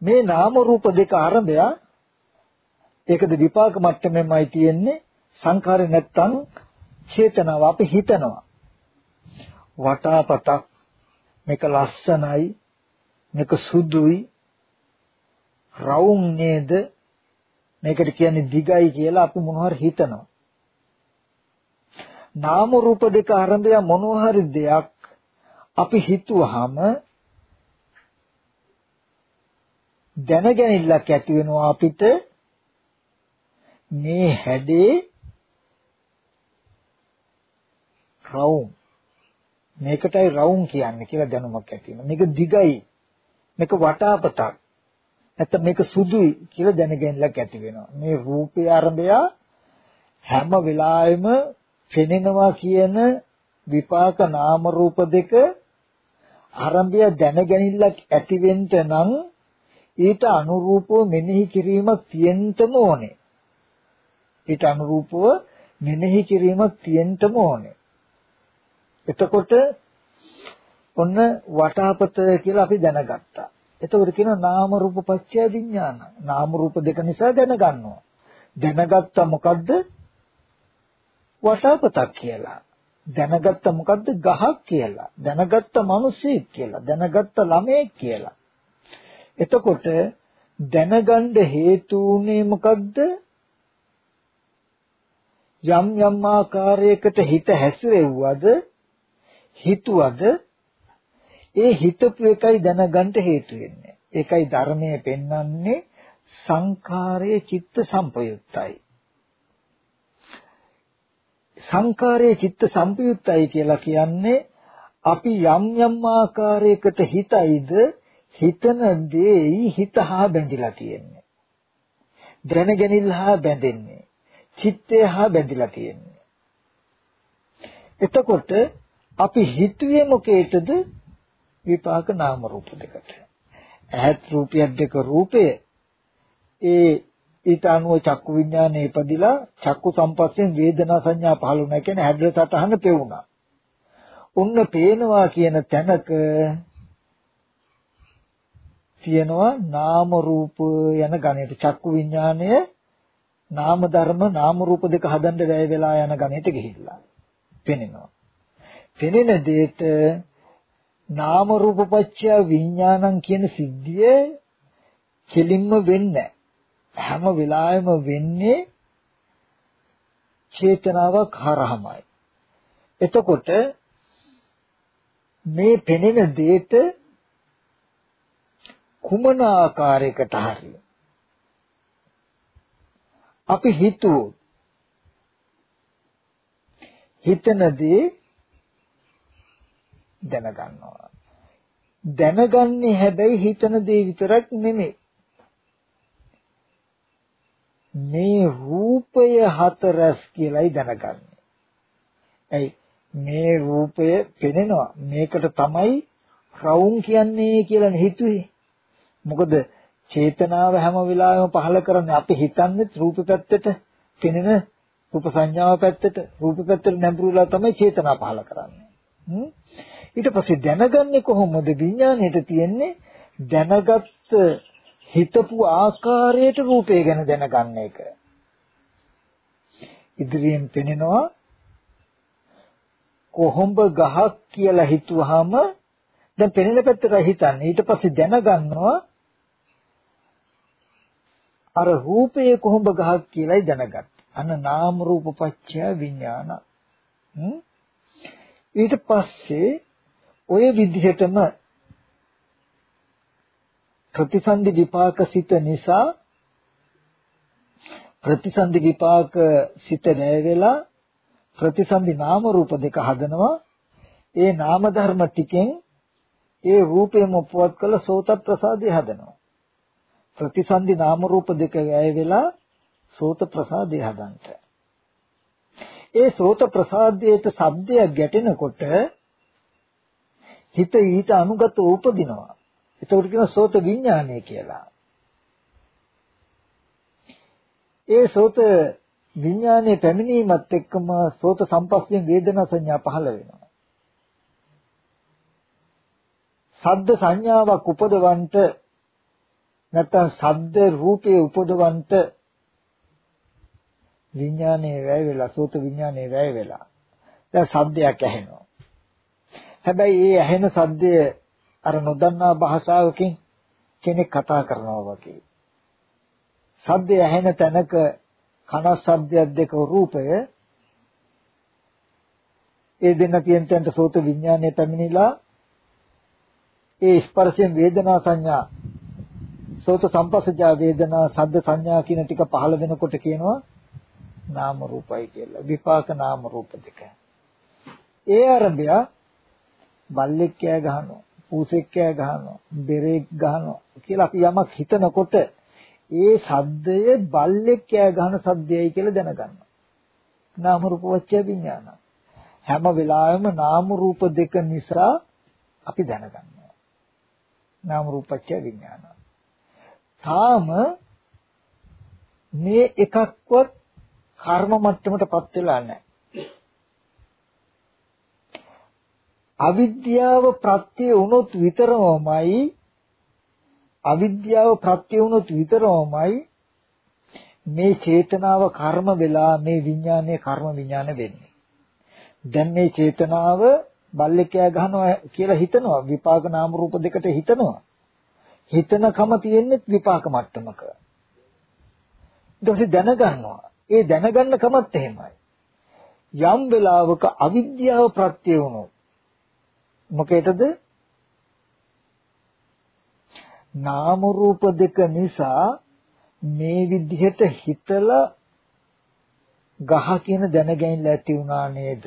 මේ නාම රූප දෙක ආරම්භය ඒකද විපාක මට්ටමෙමයි තියෙන්නේ. සංඛාරේ නැත්තම් චේතනාව අපි හිතනවා. වටාපතක් මේක ලස්සනයි මේක සුදුයි රවුම් නේද? මේකට කියන්නේ දිගයි කියලා අපි මොනවාරි හිතනවා. නාම රූප දෙක ආරම්භය මොනවාරි දෙයක් අපි හිතුවාම දැනගැනිල්ලක් ඇති වෙනවා අපිට. මේ හැඩේ රවුම්. මේකටයි රවුම් කියන්නේ කියලා දැනුමක් ඇති වෙනවා. මේක දිගයි. මේක වටාපතක්. නැත්නම් මේක සුදුයි කියලා දැනගැනිල්ලක් ඇති වෙනවා. මේ රූපේ ආරම්භය හැම වෙලාවෙම පෙනෙනවා කියන විපාක නාම රූප දෙක ආරම්භය දැනගැනිල්ලක් ඇති වෙන්න නම් ඊට අනුරූපව මෙනෙහි කිරීමක් තියෙන්නම ඕනේ. ඊට අනුරූපව මෙනෙහි කිරීමක් තියෙන්නම ඕනේ. එතකොට ඔන්න වටාපත කියලා අපි දැනගත්තා. එතකොට කියනවා නාම රූප පත්‍ය විඥාන. නාම රූප දෙක නිසා දැනගන්නවා. දැනගත්තා මොකද්ද? වටාපතක් කියලා. දැනගත්ත මොකද්ද ගහක් කියලා. දැනගත්ත මිනිසෙක් කියලා. දැනගත්ත ළමයෙක් කියලා. එතකොට දැනගන්න හේතු උනේ මොකද්ද? යම් යම් ආකාරයකට හිත හැසිරෙව්වද හිතුවද ඒ හිතපු එකයි දැනගන්න හේතු වෙන්නේ. ඒකයි ධර්මයේ පෙන්වන්නේ සංඛාරයේ චිත්ත සම්පයුත්තයි. සංඛාරයේ චිත්ත සම්පයුත්තයි කියලා කියන්නේ අපි යම් යම් ආකාරයකට හිතයිද හිතන දේයි හිත හා බැඳිලා තියෙන්නේ. දැනගැනිල්ල හා බැඳෙන්නේ. චිත්තය හා බැඳිලා තියෙන්නේ. එතකොට අපි හිතුවේ මොකේටද? විපාක නාම රූප දෙකට. ඇහත් රූපයක් දෙක රූපය ඒ ඊට අනුව චක්කු විඥානේ ඉපදිලා චක්කු සම්පස්යෙන් වේදනා සංඥා පහළ වුණා කියන්නේ හැඩල සතහන පෙවුණා. උන්න පේනවා කියන තැනක තියෙනවා නාම රූප යන ගණයට චක්කු විඥාණය නාම ධර්ම නාම රූප දෙක හදන්න වැය වෙලා යන ගණයට ගිහිල්ලා පෙනෙනවා. පෙනෙන දෙයට නාම රූප පත්‍ය විඥානං කියන සිද්ධිය කෙලින්ම වෙන්නේ හැම වෙලාවෙම වෙන්නේ චේතනාවක් හරහමයි. එතකොට මේ පෙනෙන දෙයට කුමන ආකාරයකට හරි අපි හිතුවොත් හිතනදී දැනගන්නවා දැනගන්නේ හැබැයි හිතන දේ විතරක් නෙමෙයි මේ රූපය හතරස් කියලායි දැනගන්නේ. ඇයි මේ රූපය පෙනෙනවා මේකට තමයි රවුම් කියන්නේ කියලා හිතුවේ. මොකද චේතනාව හැම වෙලාවෙම පහළ කරන්නේ අපි හිතන්නේ රූප පැත්තට පෙනෙන රූප සංඥාව පැත්තට රූප පැත්තට නැඹුරුලා තමයි චේතනා පහල කරන්නේ. ඊට පස්සේ දැනගන්නේ කොහොමද විඥාණයට තියෙන්නේ දැනගත් හිතපු ආකාරයට රූපය ගැන දැනගන්න එක. ඉදිරියෙන් පෙනෙනවා කොහොඹ ගහක් කියලා හිතුවාම දැන් පෙනෙන පැත්තට හිතන්නේ ඊට පස්සේ දැනගන්නවා අර රූපයේ කොහොඹ ගහක් කියලායි දැනගත්තා. අන්න නාම රූප පත්‍ය විඥාන. ඊට පස්සේ ඔය විදිහටම ප්‍රතිසන්දි විපාක සිත නිසා ප්‍රතිසන්දි විපාක සිත නැය වෙලා ප්‍රතිසන්දි නාම රූප දෙක හදනවා. ඒ නාම ධර්ම ටිකෙන් ඒ රූපයම උපවත් කළ සෝත ප්‍රසාදය හදනවා. ප්‍රතිසන්දි නාම රූප දෙක වැය වෙලා සෝත ප්‍රසාදය හදන්ට ඒ සෝත ප්‍රසාදයට ශබ්දයක් ගැටෙනකොට හිත ඊට අනුගත උපදිනවා. ඒකට කියන සෝත විඥානය කියලා ඒ සෝත විඥානයේ පැමිණීමත් එක්කම සෝත සම්පස්යෙන් වේදනා සංඥා පහළ වෙනවා. ශබ්ද සංඥාවක් උපදවන්ට නැත්නම් ශබ්ද රූපේ උපදවන්ට විඥානයේ වැය වෙලා සෝත විඥානයේ වැය වෙලා දැන් ශබ්දයක් ඇහෙනවා. හැබැයි ඒ ඇහෙන ශබ්දය අර නොදන්නා භාෂාවකින් කෙනෙක් කතා කරනවා වගේ. ශබ්දය ඇහෙන තැනක කන ශබ්දයක් දෙක රූපය ඒ දෙන්න තියෙන තැනට සෝත විඥානය පැමිණිලා ඒ ස්පර්ශයෙන් වේදනා සංඥා සෝත සම්පස්සජා වේදනා සද්ද සංඥා කියන ටික පහළ වෙනකොට කියනවා නාම රූපයි කියලා විපාක නාම රූප දෙක. ඒ ආරම්භය බල්ලෙක් කෑ ගහනවා, පූසෙක් කෑ ගහනවා, බෙරෙක් ගහනවා කියලා අපි යමක් හිතනකොට ඒ ශබ්දය බල්ලෙක් කෑ ගහන ශබ්දයයි කියලා දැනගන්නවා. නාම රූප වච්චය විඥාන. හැම වෙලාවෙම නාම රූප දෙක නිසා අපි දැනගන්නවා. නාම රූප වච්චය විඥාන. තාම මේ එකක්වත් කර්ම මට්ටමටපත් වෙලා නැහැ. අවිද්‍යාව ප්‍රත්‍ය වුණොත් විතරමයි අවිද්‍යාව ප්‍රත්‍ය වුණොත් විතරමයි මේ චේතනාව කර්ම වෙලා මේ විඥානයේ කර්ම විඥාන වෙන්නේ. දැන් මේ චේතනාව බල්ලෙක්යා ගහනවා කියලා හිතනවා විපාක නාම රූප දෙකට හිතනවා. හිතනකම තියෙන්නේ විපාක මට්ටමක. ඊට පස්සේ දැනගන්නවා. ඒ දැනගන්න කමත් එහෙමයි. යම් වෙලාවක අවිද්‍යාව ප්‍රත්‍ය වුණොත් මොකේදද? නාම රූප දෙක නිසා මේ විදිහට හිතලා ගහ කියන දැනගැනිල්ල ඇති වුණා නේද?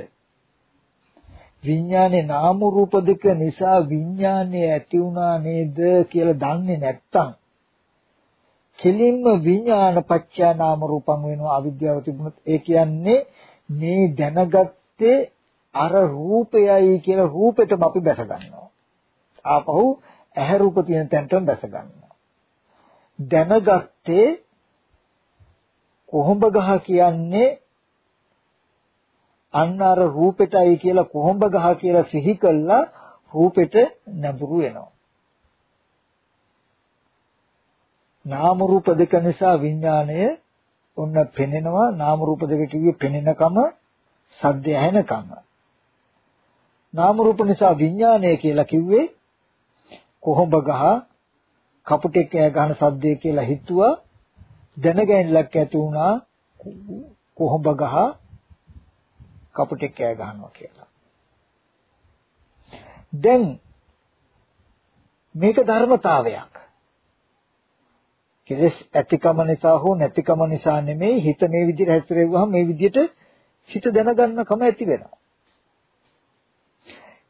විඥානේ නාම රූප දෙක නිසා විඥානේ ඇති වුණා නේද කියලා දන්නේ නැත්තම් කෙලින්ම විඥාන පත්‍යා නාම රූපං වෙනවා අවිද්‍යාව තිබුණොත්. ඒ කියන්නේ මේ දැනගත්තේ අර රූපයයි කියලා රූපෙටම අපි බැස ගන්නවා ආපහු ඇහැ රූප තියෙන තැනටම බැස ගන්නවා. දැනගත්තේ කොහොඹ ගහ කියන්නේ අන්න අර රූපෙටයි කියලා කොහොඹ ගහ කියලා සිහි කළා රූපෙට නැඹුරු වෙනවා. නාම රූප දෙක නිසා විඥාණය ඔන්න පෙනෙනවා නාම රූප දෙක කිව්වේ පෙනෙනකම සද්ද ඇහෙනකම නාම රූප නිසා විඥාණය කියලා කිව්වේ කොහොඹ ගහ කපුටෙක් කෑ ගහන සද්දය කියලා හිතුවා දැනගැනලක් ඇති වුණා කොහොඹ ගහ කපුටෙක් කෑ ගහනවා කියලා. දැන් මේක ධර්මතාවයක්. කෙලස් ඇතිකම නිසා හෝ නැතිකම නිසා නෙමෙයි හිත මේ විදිහට හැසිරෙව්වහම මේ විදිහට හිත දැනගන්නකම ඇති වෙනවා.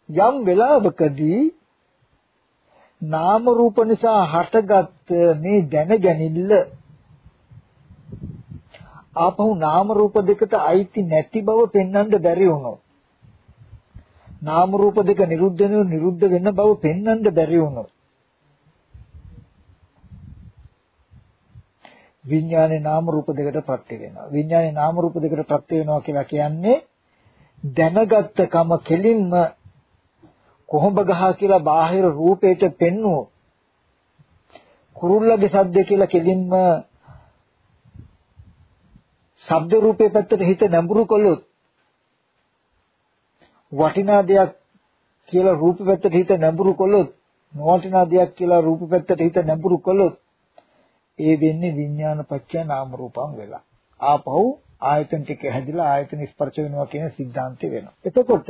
යම් වෙලාවකදී නාම රූප නිසා හටගත් මේ දැනගැනිල්ල ආපහු නාම රූප දෙකට අයිති නැති බව පෙන්වන්න බැරි වුණොත් නාම රූප දෙක නිරුද්ධ වෙන නිරුද්ධ වෙන බව පෙන්වන්න බැරි වුණොත් විඥානේ නාම රූප දෙකට ප්‍රත්‍ය වෙනවා. විඥානේ නාම රූප දෙකට ප්‍රත්‍ය වෙනවා කියලා කියන්නේ දැනගත්ත කම කෙලින්ම කොහොඹ ගහ කියලා බාහිර රූපයට පෙන්වූ කුරුල්ලගේ සද්ද කියලා කෙලින්ම ශබ්ද රූපේ පැත්තට හිත නැඹුරු කළොත් වටිනා දෙයක් කියලා රූප පැත්තට හිත නැඹුරු කළොත් නොවටිනා දෙයක් කියලා රූප පැත්තට හිත නැඹුරු කළොත් ඒ වෙන්නේ විඥාන පත්‍ය නාම රූපම් වෙලා. ආපහු ආයතන ටික හැදිලා ආයතන ස්පර්ශ වෙනවා කියන සිද්ධාන්තය වෙනවා. එතකොට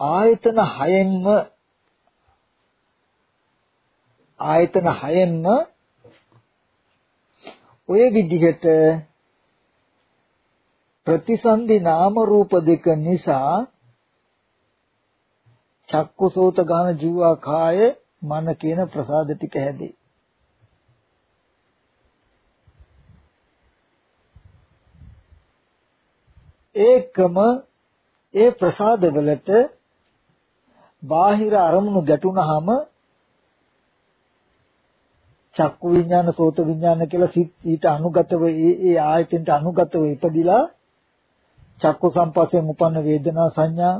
ආයතන හයෙන්ම ආයතන හයෙන්ම ඔය විදිහට ප්‍රතිසන්දි නාම රූප දෙක නිසා චක්කුසෝත ගාන ජීවා කාය මන කියන ප්‍රසාද ටික හැදේ. ඒකම ඒ ප්‍රසාද වලට බාහිර අරමුණු ගැටුණාම චක්කු විඥාන සෝත විඥාන කියලා සිත් ඊට අනුගතව ඒ ඒ ආයතෙන්ට අනුගතව ඉපදිලා චක්කු සම්පස්යෙන් උපන්න වේදනා සංඥා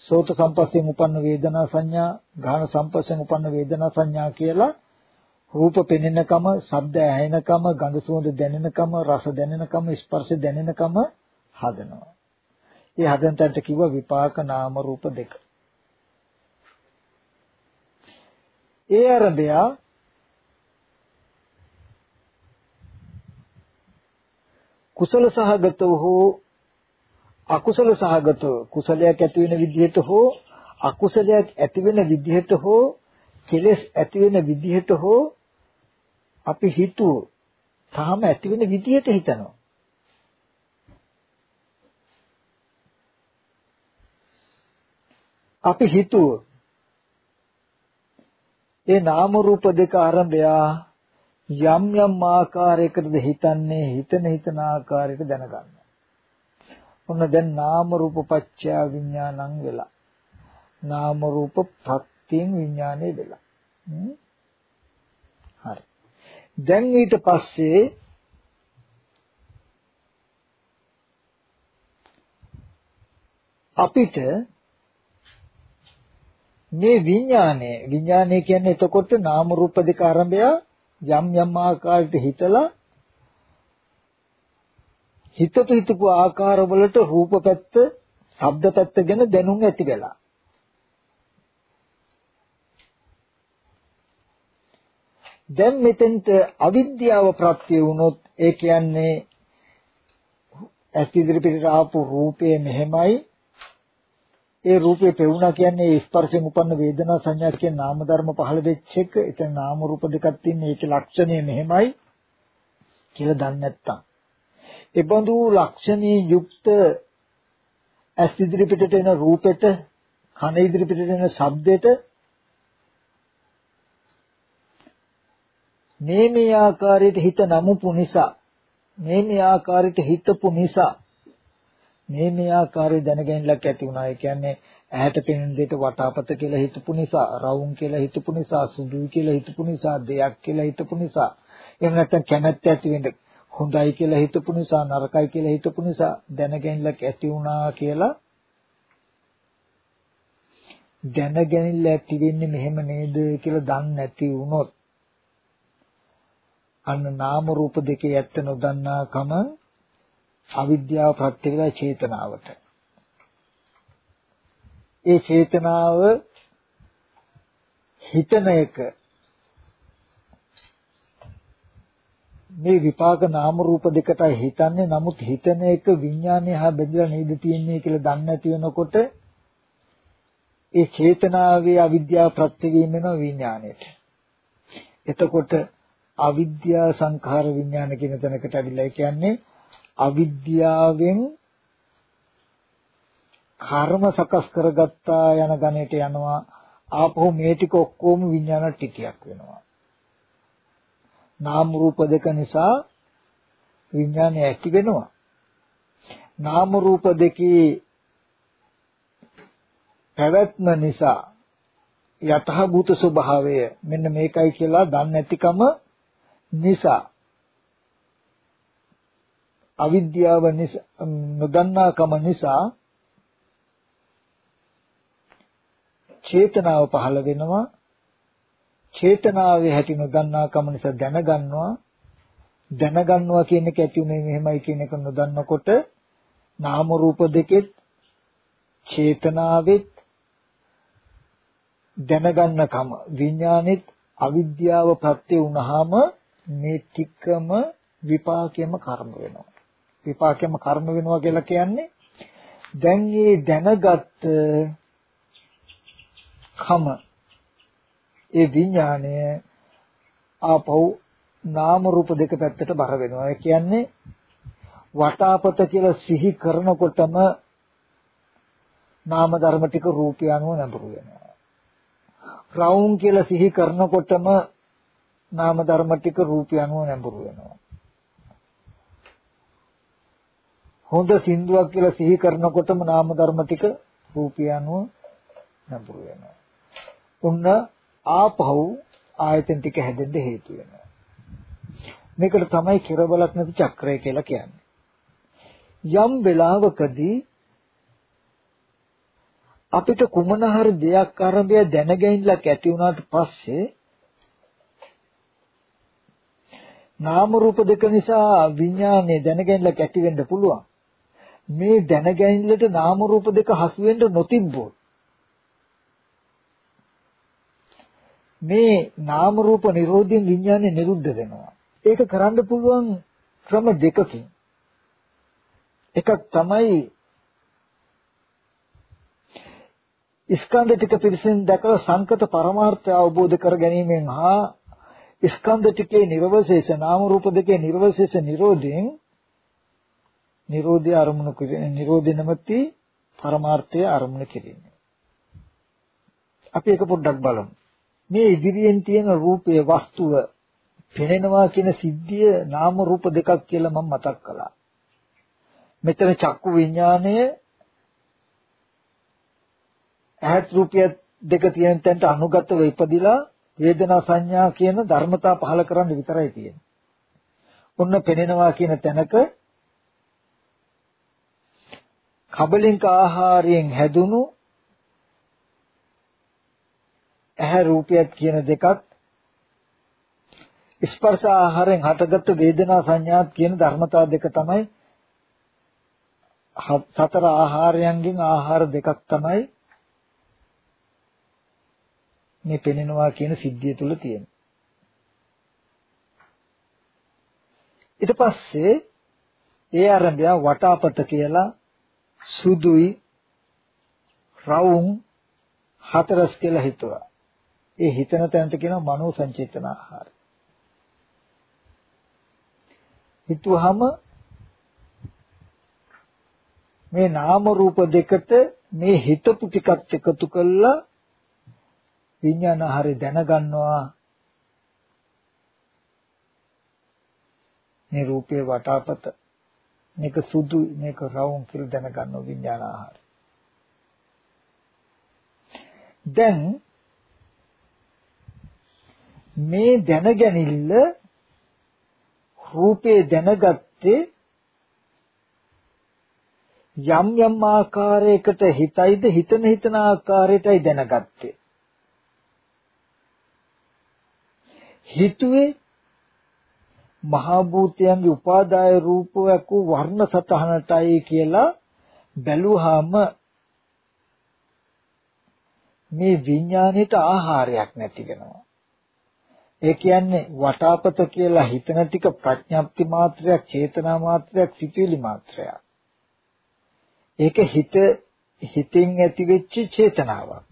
සෝත සම්පස්යෙන් උපන්න වේදනා සංඥා ගාන සම්පස්යෙන් උපන්න වේදනා සංඥා කියලා රූප පෙනෙනකම ශබ්ද ඇහෙනකම ගඳ සුවඳ දැනෙනකම රස දැනෙනකම ස්පර්ශ දැනෙනකම හදනවා. ඒ හදන තැනට කිව්වා විපාක නාම රූප දෙක. ඒ අරබයා කුසල සහගතව හෝ අකුසල සහගතව කුසලයක් ඇති වෙන විදිහට හෝ අකුසලයක් ඇති වෙන විදිහට හෝ කෙලෙස් ඇති වෙන විදිහට හෝ අපි හිතුව තාම ඇති වෙන විදිහට හිතනවා. අපි හිතුව ඒ නාම රූප දෙක ආරම්භයා යම් යම් ආකාරයකටද හිතන්නේ හිතන හිතන ආකාරයට දැනගන්න. ඔන්න දැන් නාම රූප පත්‍ය විඥානං වෙලා. නාම රූප ප්‍රත්‍යයෙන් විඥානේ වෙලා. හරි. දැන් ඊට පස්සේ අපිට මේ විඥානය විඥානය කියන්නේ එතකොට නාම රූප දෙක ආරම්භය යම් යම් ආකාරයකට හිතලා හිතට හිතපු ආකාරවලට රූප පැත්ත, ශබ්ද පැත්ත ගැන දැනුම් ඇති වෙලා. දැන් මෙතෙන්ට අවිද්‍යාව ප්‍රත්‍ය වුණොත් ඒ කියන්නේ ඇස් ඉදිරි පිටට ආපු රූපය මෙහෙමයි ඒ රූපේ පෙවුණා කියන්නේ ස්පර්ශයෙන් උපන්න වේදනා සංඥා කියන නාම ධර්ම පහළ වෙච්ච එක. එතන නාම රූප දෙකක් තියෙන ඒකේ ලක්ෂණය මෙහෙමයි කියලා දන්නේ නැත්තම්. ඒ බඳු ලක්ෂණී යුක්ත ඇස් ඉදිරි පිටට එන රූපෙට කන ඉදිරි පිටට එන ශබ්දෙට මේ මේ ආකාරයට හිත නමුපු නිසා මේ මේ ආකාරයට හිතපු නිසා මේ මේ ආකාරය දැනගැනලක් ඇති වුණා. ඒ කියන්නේ ඇහැට පෙනෙන දෙයට වටාපත කියලා හිතපු නිසා, රවුම් කියලා හිතපු නිසා, සුදුයි කියලා හිතපු නිසා, දෙයක් කියලා හිතපු නිසා, එහෙම නැත්නම් කැමැත්ත ඇති වෙන්න හොඳයි කියලා හිතපු නිසා, නරකයි කියලා හිතපු නිසා දැනගැනලක් ඇති වුණා කියලා දැනගැනිල්ල ඇති වෙන්නේ මෙහෙම නේද කියලා දන්නේ නැති වුණොත් අන්න නාම රූප දෙකේ ඇත්ත නොදන්නා කම අවිද්‍යාව ප්‍රත්‍ය වේලා චේතනාවට. ඒ චේතනාව හිතන එක මේ විපාක නාම රූප දෙකටයි හිතන්නේ නමුත් හිතන එක විඥානය හා බෙදලා නේද තියෙන්නේ කියලා දන්නේ නැති වෙනකොට ඒ චේතනාවේ අවිද්‍යාව ප්‍රත්‍යවීම වෙනවා විඥාණයට. එතකොට අවිද්‍යා සංඛාර විඥාන කියන තැනකට අවිල්ලා කියන්නේ අවිද්‍යාවෙන් කර්ම සකස් කරගත්තා යන ගණයට යනවා. ආපහු මේ ටික ඔක්කොම විඥාන ටිකයක් වෙනවා. නාම රූප දෙක නිසා විඥානය ඇති වෙනවා. නාම රූප දෙකේ පැවැත්ම නිසා යතහභූත ස්වභාවය මෙන්න මේකයි කියලා දන්නේ නැතිකම නිසා අවිද්‍යාව නිසා නොදන්නාකම නිසා චේතනාව පහළ වෙනවා. චේතනාවේ හැටි නොදන්නාකම නිසා දැනගන්නවා. දැනගන්නවා කියන එක ඇති උනේ මෙහෙමයි කියන එක නොදන්නකොට නාම රූප දෙකෙත් චේතනාවෙත් දැනගන්නකම විඥානෙත් අවිද්‍යාව ප්‍රත්‍ය වුණාම මේ ටිකම විපාකයම කර්ම වෙනවා. විපාකයම කර්ම වෙනවා කියලා කියන්නේ දැන් මේ දැනගත් කම ඒ විඥාණය ආපහු නාම රූප දෙක පැත්තට බර වෙනවා. ඒ කියන්නේ වටාපත කියලා සිහි කරනකොටම නාම ධර්ම ටික රූපය අනුව නැඹුරු වෙනවා. රවුම් කියලා සිහි කරනකොටම නාම ධර්ම ටික රූපය අනුව නැඹුරු වෙනවා. හොඳ සින්දුවක් කියලා සිහි කරනකොටම නාම ධර්ම ටික රූපය අනුව නැඹුරු වෙනවා. උන්න ආපහු ආයතන ටික හැදෙන්න හේතු වෙනවා. මේකට තමයි කිරබලක් නැති චක්‍රය කියලා කියන්නේ. යම් වෙලාවකදී අපිට කුමන හරි දෙයක් ආරම්භය දැනගැනින්නක් ඇති වුණාට පස්සේ නාම රූප දෙක නිසා විඥානය දැනගැනින්නක් ඇති වෙන්න පුළුවන්. මේ දැනගැනිල්ලට නාම රූප දෙක හසු වෙන්න නොතිබ්බොත් මේ නාම රූප නිරෝධයෙන් විඥානය නිරුද්ධ වෙනවා. ඒක කරන්න පුළුවන් ක්‍රම දෙකකින්. එකක් තමයි ස්කන්ධ ටික පිරිසින් දැකලා සංකත පරමාර්ථය අවබෝධ කර ගැනීමෙන් හා ස්කන්ධ ටිකේ නිර්වශේෂ නාම රූප දෙකේ නිර්වශේෂ නිරෝධයෙන් නිරෝධය අරමුණු නිරෝධය නැමැති පරමාර්ථය අරමුණු කිරීම. අපි ඒක පොඩ්ඩක් බලමු. මේ ඉදිරියෙන් තියෙන රූපයේ වස්තුව පෙනෙනවා කියන සිද්ධිය නාම රූප දෙකක් කියලා මම මතක් කළා. මෙතන චක්කු විඥාණය ඇහත් රූපය දෙක තියෙන තැනට අනුගතව ඉපදිලා වේදනා සංඥා කියන ධර්මතා පහල කරන්න විතරයි තියෙන්නේ. ඔන්න පෙනෙනවා කියන තැනක කබලින්ක ආහාරයෙන් හැදුණු ඇහැ රූපයත් කියන දෙකත් ස්පර්ශ ආහාරයෙන් හටගත් වේදනා සංඥාත් කියන ධර්මතා දෙක තමයි සතර ආහාරයන්ගෙන් ආහාර දෙකක් තමයි මේ පෙනෙනවා කියන සිද්ධිය තුල තියෙන්නේ. ඊට පස්සේ ඒ ආරම්භය වටාපත කියලා සුදුයි රවුම් හතරස් කියලා හිතුවා. ඒ හිතන තැනට කියනවා මනෝ සංචේතන ආහාර. හිතුවහම මේ නාම රූප දෙකට මේ හිතපු ටිකත් එකතු කළා විඥාන ආහාරය දැනගන්නවා මේ රූපේ වටාපත මේක සුදු මේක රවුම් කියලා දැනගන්නවා විඥාන ආහාරය. දැන් මේ දැනගැනිල්ල රූපේ දැනගත්තේ යම් යම් ආකාරයකට හිතයිද හිතන හිතන ආකාරයටයි දැනගත්තේ. හිතුවේ මහා භූතයන්ගේ උපාදාය රූපයක් වූ වර්ණ සතහනටයි කියලා බැලුවාම මේ විඥාණයට ආහාරයක් නැති වෙනවා. ඒ කියන්නේ වටාපත කියලා හිතන ටික ප්‍රඥාප්ති මාත්‍රයක්, චේතනා මාත්‍රයක්, සිතුවිලි මාත්‍රයක්. ඒක හිත හිතෙන් ඇති වෙච්ච චේතනාවක්.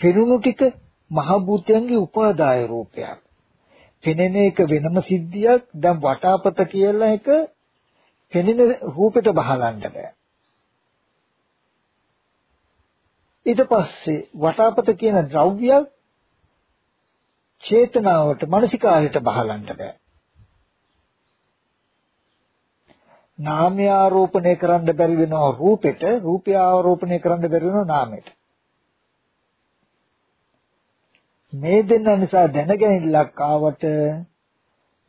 පෙනුණු ටික මහ භූතයන්ගේ උපාදාය රූපයක්. පෙනෙන එක වෙනම සිද්ධියක්. දැන් වටාපත කියලා එක පෙනෙන රූපෙට බහලන්න බෑ. ඊට පස්සේ වටාපත කියන ද්‍රව්‍යයක් චේතනාවට මානසිකාරයට බහලන්න බෑ. නාමය ආරෝපණය කරන්න බැරි වෙනවා රූපෙට රූපය ආරෝපණය කරන්න බැරි වෙනවා නාමයට මේ දෙන්න නිසා දැනගැනිල්ලක් ආවට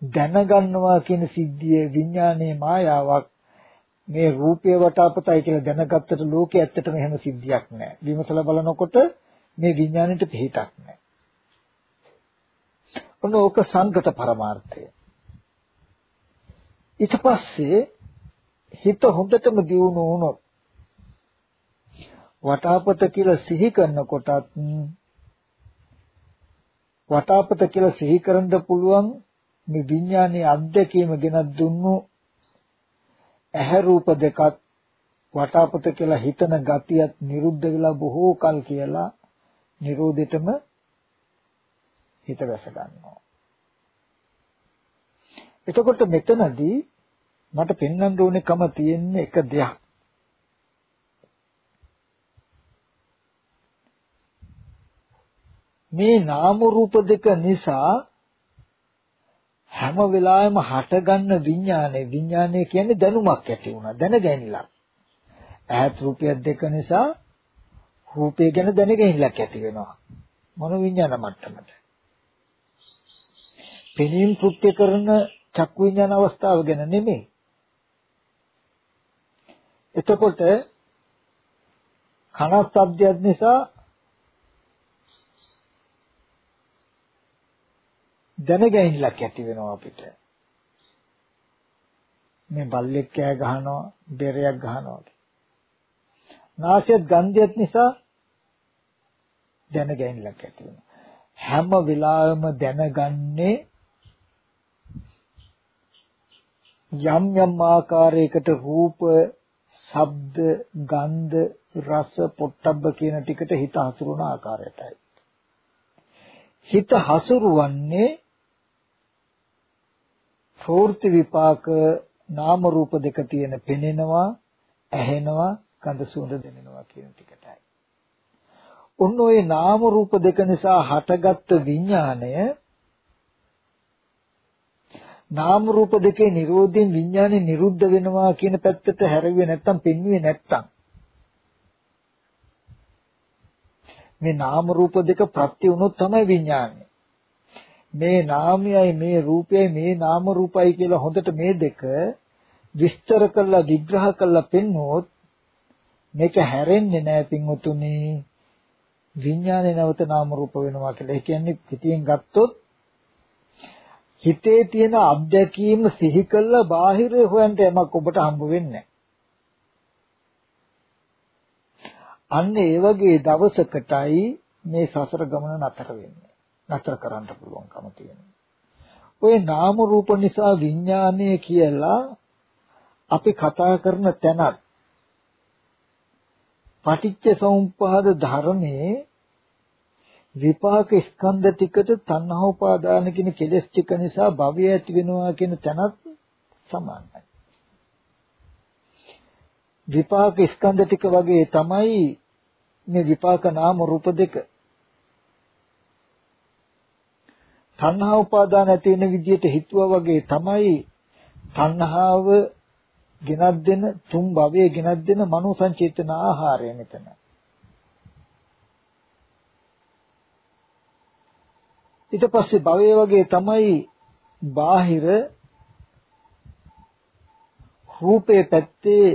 දැනගන්නවා කියන සිද්ධිය විඥානයේ මායාවක් මේ රූපය වටාපතයි කියලා දැනගත්තට ලෝකේ ඇත්තටම එහෙම සිද්ධියක් නැහැ. විමසලා බලනකොට මේ විඥාණයට පිටක් නැහැ. ඔන්න ඕක සංගත පරමාර්ථය. ඊට පස්සේ හිත හොඳටම දියුණු වුණොත් වටාපත කියලා සිහි කරනකොටත් වටාපත කියලා සිහි කරන්න පුළුවන් මේ විඥානයේ අත්දැකීම ගෙනත් දුන්නු ඇහැ රූප දෙකත් වටාපත කියලා හිතන ගතියත් නිරුද්ධ වෙලා බොහෝ කල් කියලා නිරෝධෙටම හිත වැස ගන්නවා. එතකොට මෙතනදී මට පෙන්වන්න ඕනේකම තියෙන්නේ එක දෙයක්. මේ නාම රූප දෙක නිසා හැම වෙලාවෙම හටගන්න විඥානේ විඥානේ කියන්නේ දැනුමක් ඇති වුණා දැනගැනිලා ඈත් රූපයක් දෙක නිසා රූපය ගැන දැනගැනිල්ලක් ඇති වෙනවා. මොන විඥාන මට්ටමට පෙනීම් කෘත්‍ය කරන චක්කු විඥාන අවස්ථාව ගැන නෙමෙයි. එතකොට කන ශබ්දයක් නිසා දැනගැනිල්ලක් ඇති වෙනවා අපිට. මේ බල්ලෙක් කෑ ගහනවා, බෙරයක් ගහනවා. නාසයත් ගන්ධයත් නිසා දැනගැනිල්ලක් ඇති වෙනවා. හැම වෙලාවෙම දැනගන්නේ යම් යම් ආකාරයකට රූප, ශබ්ද, ගන්ධ, රස, පොට්ටබ්බ කියන ටිකට හිත හසුරුවන ආකාරයටයි. හිත හසුරුවන්නේ ප්‍රවෘත්ති විපාක නාම රූප දෙක තියෙන පෙනෙනවා ඇහෙනවා ගඳ සුවඳ දැනෙනවා කියන ටිකටයි. ඔන්න ඔය නාම රූප දෙක නිසා හටගත්ත විඥාණය නාම රූප දෙකේ Nirodhin විඥානේ නිරුද්ධ වෙනවා කියන පැත්තට හැරෙන්නේ නැත්තම් පෙන්වුවේ නැත්තම් මේ නාම රූප දෙක ප්‍රත්‍ය වුණොත් තමයි විඥානේ මේ නාමයයි මේ රූපයයි මේ නාම රූපයි කියලා හොඳට මේ දෙක විස්තර කරලා විග්‍රහ කරලා පෙන්වුවොත් මේක හැරෙන්නේ නැහැ පින්වතුනි විඥානේ නැවත නාම රූප වෙනවා කියලා. ඒ කියන්නේ පිටියෙන් ගත්තොත් හිතේ තියෙන අත්දැකීම සිහි කළා බාහිර හොයන්ට යමක් ඔබට හම්බ වෙන්නේ අන්න ඒ වගේ දවසකටයි මේ සසර ගමන නතර වෙන්නේ. නතර කරන්න පුළුවන්කම තියෙනවා. ওই නාම රූප නිසා විඥානය කියලා අපි කතා කරන තැනත් පටිච්ච සමුප්පාද ධර්මයේ විපාක ස්කන්ධ ටිකට තණ්හා උපාදාන කියන කෙලෙස් ටික නිසා භවය ඇති වෙනවා කියන තැනත් සමානයි. විපාක ස්කන්ධ ටික වගේ තමයි මේ විපාක නාම රූප දෙක. තණ්හා උපාදාන ඇති වෙන විදිහට හිතුවා වගේ තමයි තණ්හාව ගෙනත් දෙන තුන් භවයේ ගෙනත් දෙන මනෝ සංචේතන ආහාරය මෙතන. ඊට පස්සේ භවයේ වගේ තමයි බාහිර රූපේ පැත්තේ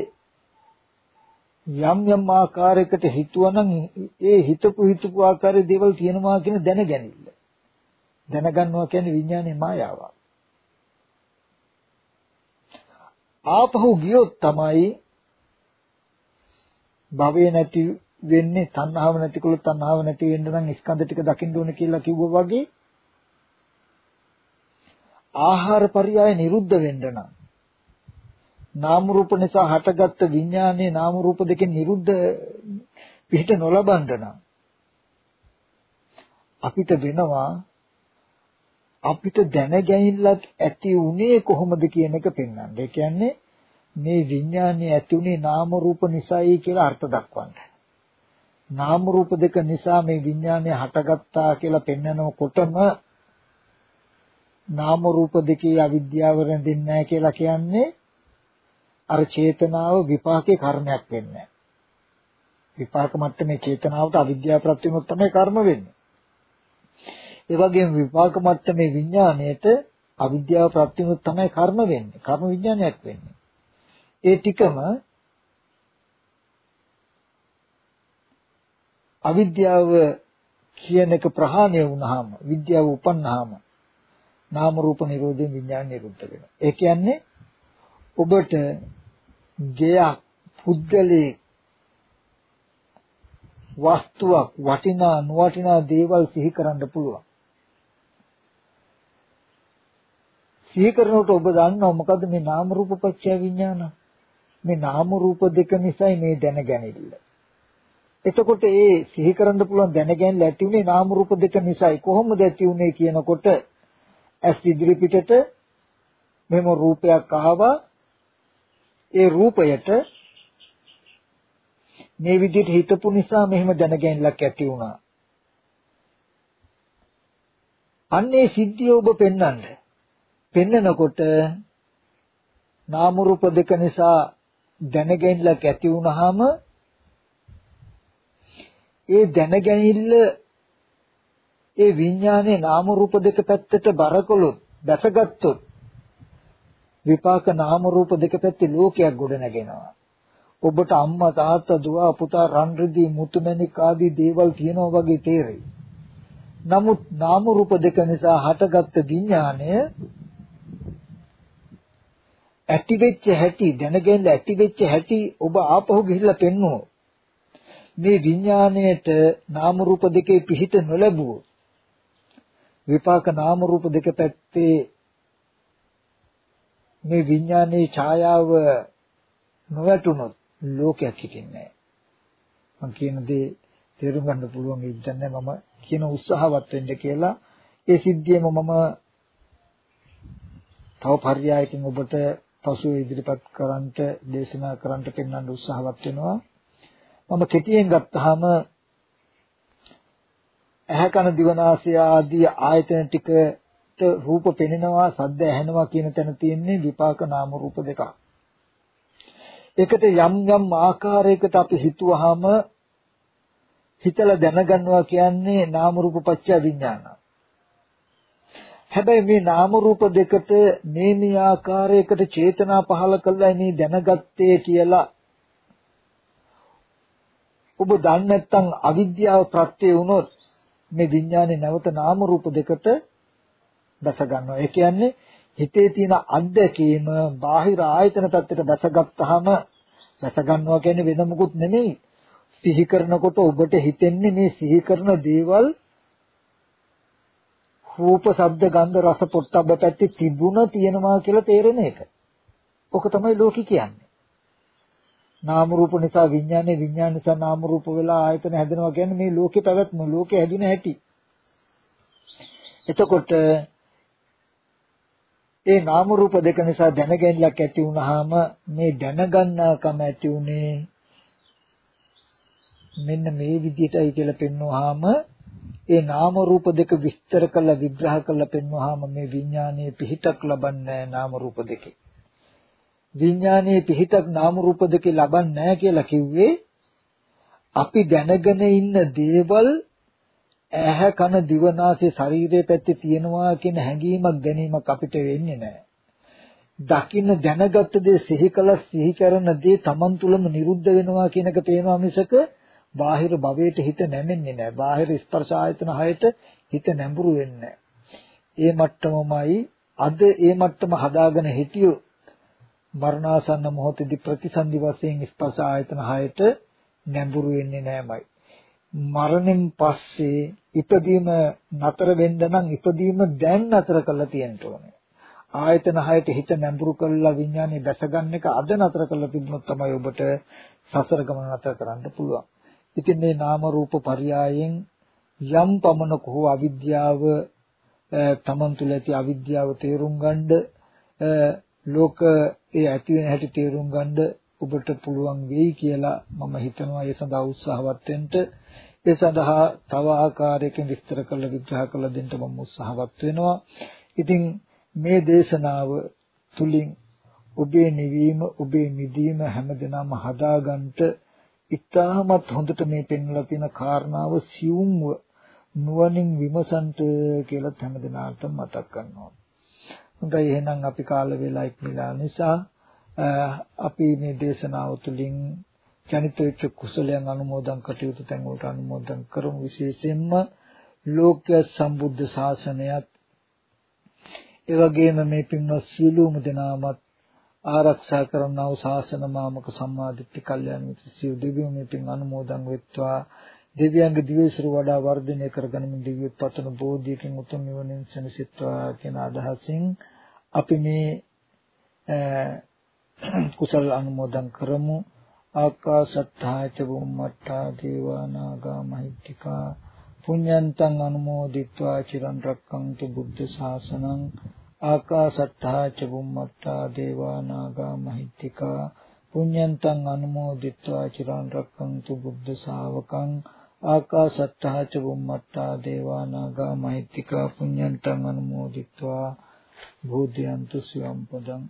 යම් යම් ආකාරයකට හිතුවනම් ඒ හිතපු හිතපු ආකාරයේ දේවල් තියෙනවා කියන දැනගැනිල්ල. දැනගන්නවා කියන්නේ විඥානයේ මායාවක්. ආපහු ගියොත් තමයි භවය නැති වෙන්නේ තණ්හාව නැතිකොට තණ්හාව නැති වෙන්න නම් ස්කන්ධ ටික දකින්න ඕනේ කියලා කිව්වා වගේ ආහාර පරයය නිරුද්ධ වෙන්න නම් නාම රූප නිසා හටගත්ත විඥානයේ නාම රූප දෙකෙන් නිරුද්ධ පිට නොලබන්න නම් අපිට වෙනවා අපිට දැනගැනිල්ලක් ඇති උනේ කොහොමද කියන එක පෙන්වන්න. ඒ කියන්නේ මේ විඥානය ඇති උනේ නාම රූප නිසායි කියලා අර්ථ දක්වන්න. නාම රූප දෙක නිසා මේ විඥානය හටගත්තා කියලා පෙන්වනකොටම නාම රූප දෙකේ අවිද්‍යාව රැඳෙන්නේ නැහැ කියලා කියන්නේ අර චේතනාව විපාකේ කර්මයක් වෙන්නේ විපාක මට්ටමේ චේතනාවට අවිද්‍යාව ප්‍රත්‍යනොත් තමයි කර්ම වෙන්නේ. ඒ වගේම විපාක මට්ටමේ විඥාණයට අවිද්‍යාව ප්‍රත්‍යමුත් තමයි කර්ම වෙන්නේ. කර්ම විඥානයක් වෙන්නේ. ඒ ටිකම අවිද්‍යාව කියන එක ප්‍රහාණය වුණාම විද්‍යාව උපන්නාම නාම රූප නිරෝධයෙන් විඥාන නිරුද්ධ වෙනවා. ඒ කියන්නේ ඔබට ගෙයක් පුද්ගලයේ වස්තුවක් වටිනා නොවටිනා දේවල් සිහි කරන්න පුළුවන්. සිහි කරනකොට ඔබ දන්නවා මොකද්ද මේ නාම රූප පත්‍ය විඥාන? මේ නාම රූප දෙක නිසායි මේ දැනගැනිල්ල. එතකොට ඒ සිහි කරන්න පුළුවන් දැනගැනිල්ල ඇති උනේ නාම රූප දෙක නිසායි. කොහොමද ඇති උනේ කියනකොට ඇස් ඉදිරි පිටට මෙම රූපයක් ආවා. ඒ රූපයට මේ විදිහට හිතපු නිසා මෙහෙම දැනගැනිල්ලක් ඇති වුණා. අන්නේ සිද්ධිය ඔබ පෙන්වන්නේ පෙන්නකොට නාම රූප දෙක නිසා දැනගැනිල්ලක් ඇති වුනහම ඒ දැනගැනිල්ල ඒ විඥානයේ නාම රූප දෙක පැත්තට බරකොලොත් දැසගත්තොත් විපාක නාම රූප දෙක පැත්තේ ලෝකයක් ගොඩ නැගෙනවා ඔබට අම්මා තාත්තා දුව පුතා රන් රිදී මුතුමැණික් ආදී දේවල් තියෙනවා වගේ තේරෙයි. නමුත් නාම රූප දෙක නිසා හටගත්ත විඥාණය ඇති වෙච්ච හැටි දැනගෙන ඇති වෙච්ච හැටි ඔබ ආපහු ගිහිල්ලා පෙන්වෝ මේ විඥාණයට නාම රූප දෙකේ පිහිට නොලැබුවොත් විපාක නාම රූප දෙක පැත්තේ මේ විඥානයේ ඡායාව නොවැටුනොත් ලෝකයක් හිටින්නේ නැහැ. මම කියන දේ තේරුම් ගන්න පුළුවන් ඉන්නේ මම කියන උත්සාහවත් වෙන්න කියලා. ඒ සිද්ධියම මම තව පර්යායකින් ඔබට පසුව ඉදිරිපත් කරන්නට දේශනා කරන්නට පෙන්වන්න උත්සාහවත් වෙනවා. මම කෙටියෙන් ගත්තාම ඇහැ කන දිවනාසය ආදී ආයතන ටිකට රූප පෙනෙනවා සද්ද ඇහෙනවා කියන තැන තියෙන්නේ විපාක නාම රූප දෙකක්. ඒකට යම් යම් ආකාරයකට අපි හිතුවාම හිතලා දැනගන්නවා කියන්නේ නාම රූප පත්‍ය විඥාන හැබැයි මේ නාම රූප දෙකට මේ මේ ආකාරයකට චේතනා පහල කළා මේ දැනගත්තේ කියලා ඔබ දන්නේ නැත්නම් අවිද්‍යාව ප්‍රත්‍ය වුණොත් මේ විඥානේ නැවත නාම රූප දෙකට දැස ගන්නවා. ඒ කියන්නේ හිතේ තියෙන අත්දැකීම බාහිර ආයතන පැත්තට දැසගත්තාම දැස ගන්නවා කියන්නේ වෙන මොකුත් නෙමෙයි. සිහි කරනකොට ඔබට හිතෙන්නේ මේ සිහි කරන දේවල් රූප, ශබ්ද, ගන්ධ, රස, පොට්ටබ්බ පැත්තේ තිබුණ තියෙනවා කියලා තේරෙන එක. ඔක තමයි ලෝකي කියන්නේ. නාම රූප නිසා විඥානේ විඥාන නිසා නාම රූප වෙලා ආයතන හැදෙනවා කියන්නේ මේ ලෝකේ පැවැත්ම ලෝකේ හැදුන හැටි. එතකොට ඒ නාම රූප දෙක නිසා දැනගැනලක් ඇති වුනහම මේ දැනගන්නාකම ඇති උනේ මෙන්න මේ විදිහටයි කියලා පෙන්වුවාම ඒ නාම රූප දෙක විස්තර කරලා විග්‍රහ කරලා පෙන්වුවාම මේ විඥානයේ පිහිටක් ලබන්නේ නාම රූප දෙකේ. විඥානයේ පිහිටක් නාම රූප දෙකේ ලබන්නේ නැහැ කියලා කිව්වේ අපි දැනගෙන ඉන්න දේවල් ඇහැ කන දිවනාසය ශරීරයේ පැත්තේ තියෙනවා කියන හැඟීමක් ගැනීමක් අපිට වෙන්නේ නැහැ. දකින්න දැනගත්ත දේ සිහි කළ සිහි කරන දේ Taman තුලම නිරුද්ධ වෙනවා කියන එක පේනවා මිසක බාහිර භවයට හිත නැමෙන්නේ නැහැ. බාහිර ස්පර්ශ ආයතන හයට හිත නැඹුරු වෙන්නේ ඒ මට්ටමමයි අද ඒ මට්ටම හදාගෙන හිටියෝ මරණාසන්න මොහොතේදී ප්‍රතිසන්දි වශයෙන් ස්පර්ශ ආයතන හයට නැඹුරු වෙන්නේ නැමයි. මරණයෙන් පස්සේ ඉපදීම නතර වෙන්න නම් ඉපදීම දැන් නතර කරලා තියෙන්න ඕනේ. ආයතන හයට හිත නැඹුරු කරලා විඥානේ දැස ගන්න එක අද නතර කරලා තිබුණොත් තමයි ඔබට සසර ගමන නතර කරන්න පුළුවන්. ඉතින් මේ නාම රූප පරයයන් යම් පමණක හෝ අවිද්‍යාව තමන් තුළ ඇති අවිද්‍යාව තේරුම් ගන්නද ලෝක ඒ ඇති වෙන හැටි තේරුම් ගන්නද ඔබට පුළුවන් වෙයි කියලා මම හිතනවා. ඒ සඳහා උත්සාහවත් වෙන්න. ඒ සඳහා තව ආකාරයකින් විස්තර කරලා විග්‍රහ කරලා දෙන්න මම උත්සාහවත් වෙනවා. ඉතින් මේ දේශනාව තුලින් ඔබේ නිවීම ඔබේ මිදීම හැමදෙනාම හදාගන්නට ඉතාමත් හොඳට මේ පෙන්වලා තියෙන කාරණාව සියුම්ව නුවණින් විමසන්ට කියලා හැමදිනාටම මතක් කරනවා. හොඳයි එහෙනම් අපි කාල වේලා ඉක්මලා නිසා අපි මේ දේශනාව තුළින් ජනිත වෙච්ච කුසලයන් අනුමෝදන් කටයුතු තැන් වලට අනුමෝදන් කරමු විශේෂයෙන්ම ලෝක්‍ය සම්බුද්ධ ශාසනයත් ඒ වගේම මේ පින්වත් සියලුම දෙනාමත් ආරක්ෂා කරන්නා වූ ශාසන මාමක සම්මාදිට්ඨි කල්යාණ මිත්‍ර සියලු දෙවියෝ මේ පින් අනුමෝදන් වෙත්වා. දෙවියන්ගේ දිවිසිර වඩා වර්ධනය කරගනිමින් දිව්‍ය පතන බෝධියකින් උතුම් නිවනින් සැනසෙත්වා කියන අදහසින් අපි මේ කුසල අනුමෝදන් කරමු. ආකාශත්තාච බුම්මත්තා දේවා නාග මහිත්‍තිකා. පුඤ්ඤන්තං අනුමෝදිත්වා චිරන් රැක්කන්තු බුද්ධ ශාසනං. ආකාශත්තාච බුම්මත්තා දේවා නාග මහිත්‍තිකා පුඤ්ඤන්තං අනුමෝදිත්වා චිරන් රැක්කන්තු බුද්ධ ශාවකං ආකාශත්තාච බුම්මත්තා දේවා නාග මහිත්‍තිකා පුඤ්ඤන්තං අනුමෝදිත්වා භූතයන්තු සියම් පදං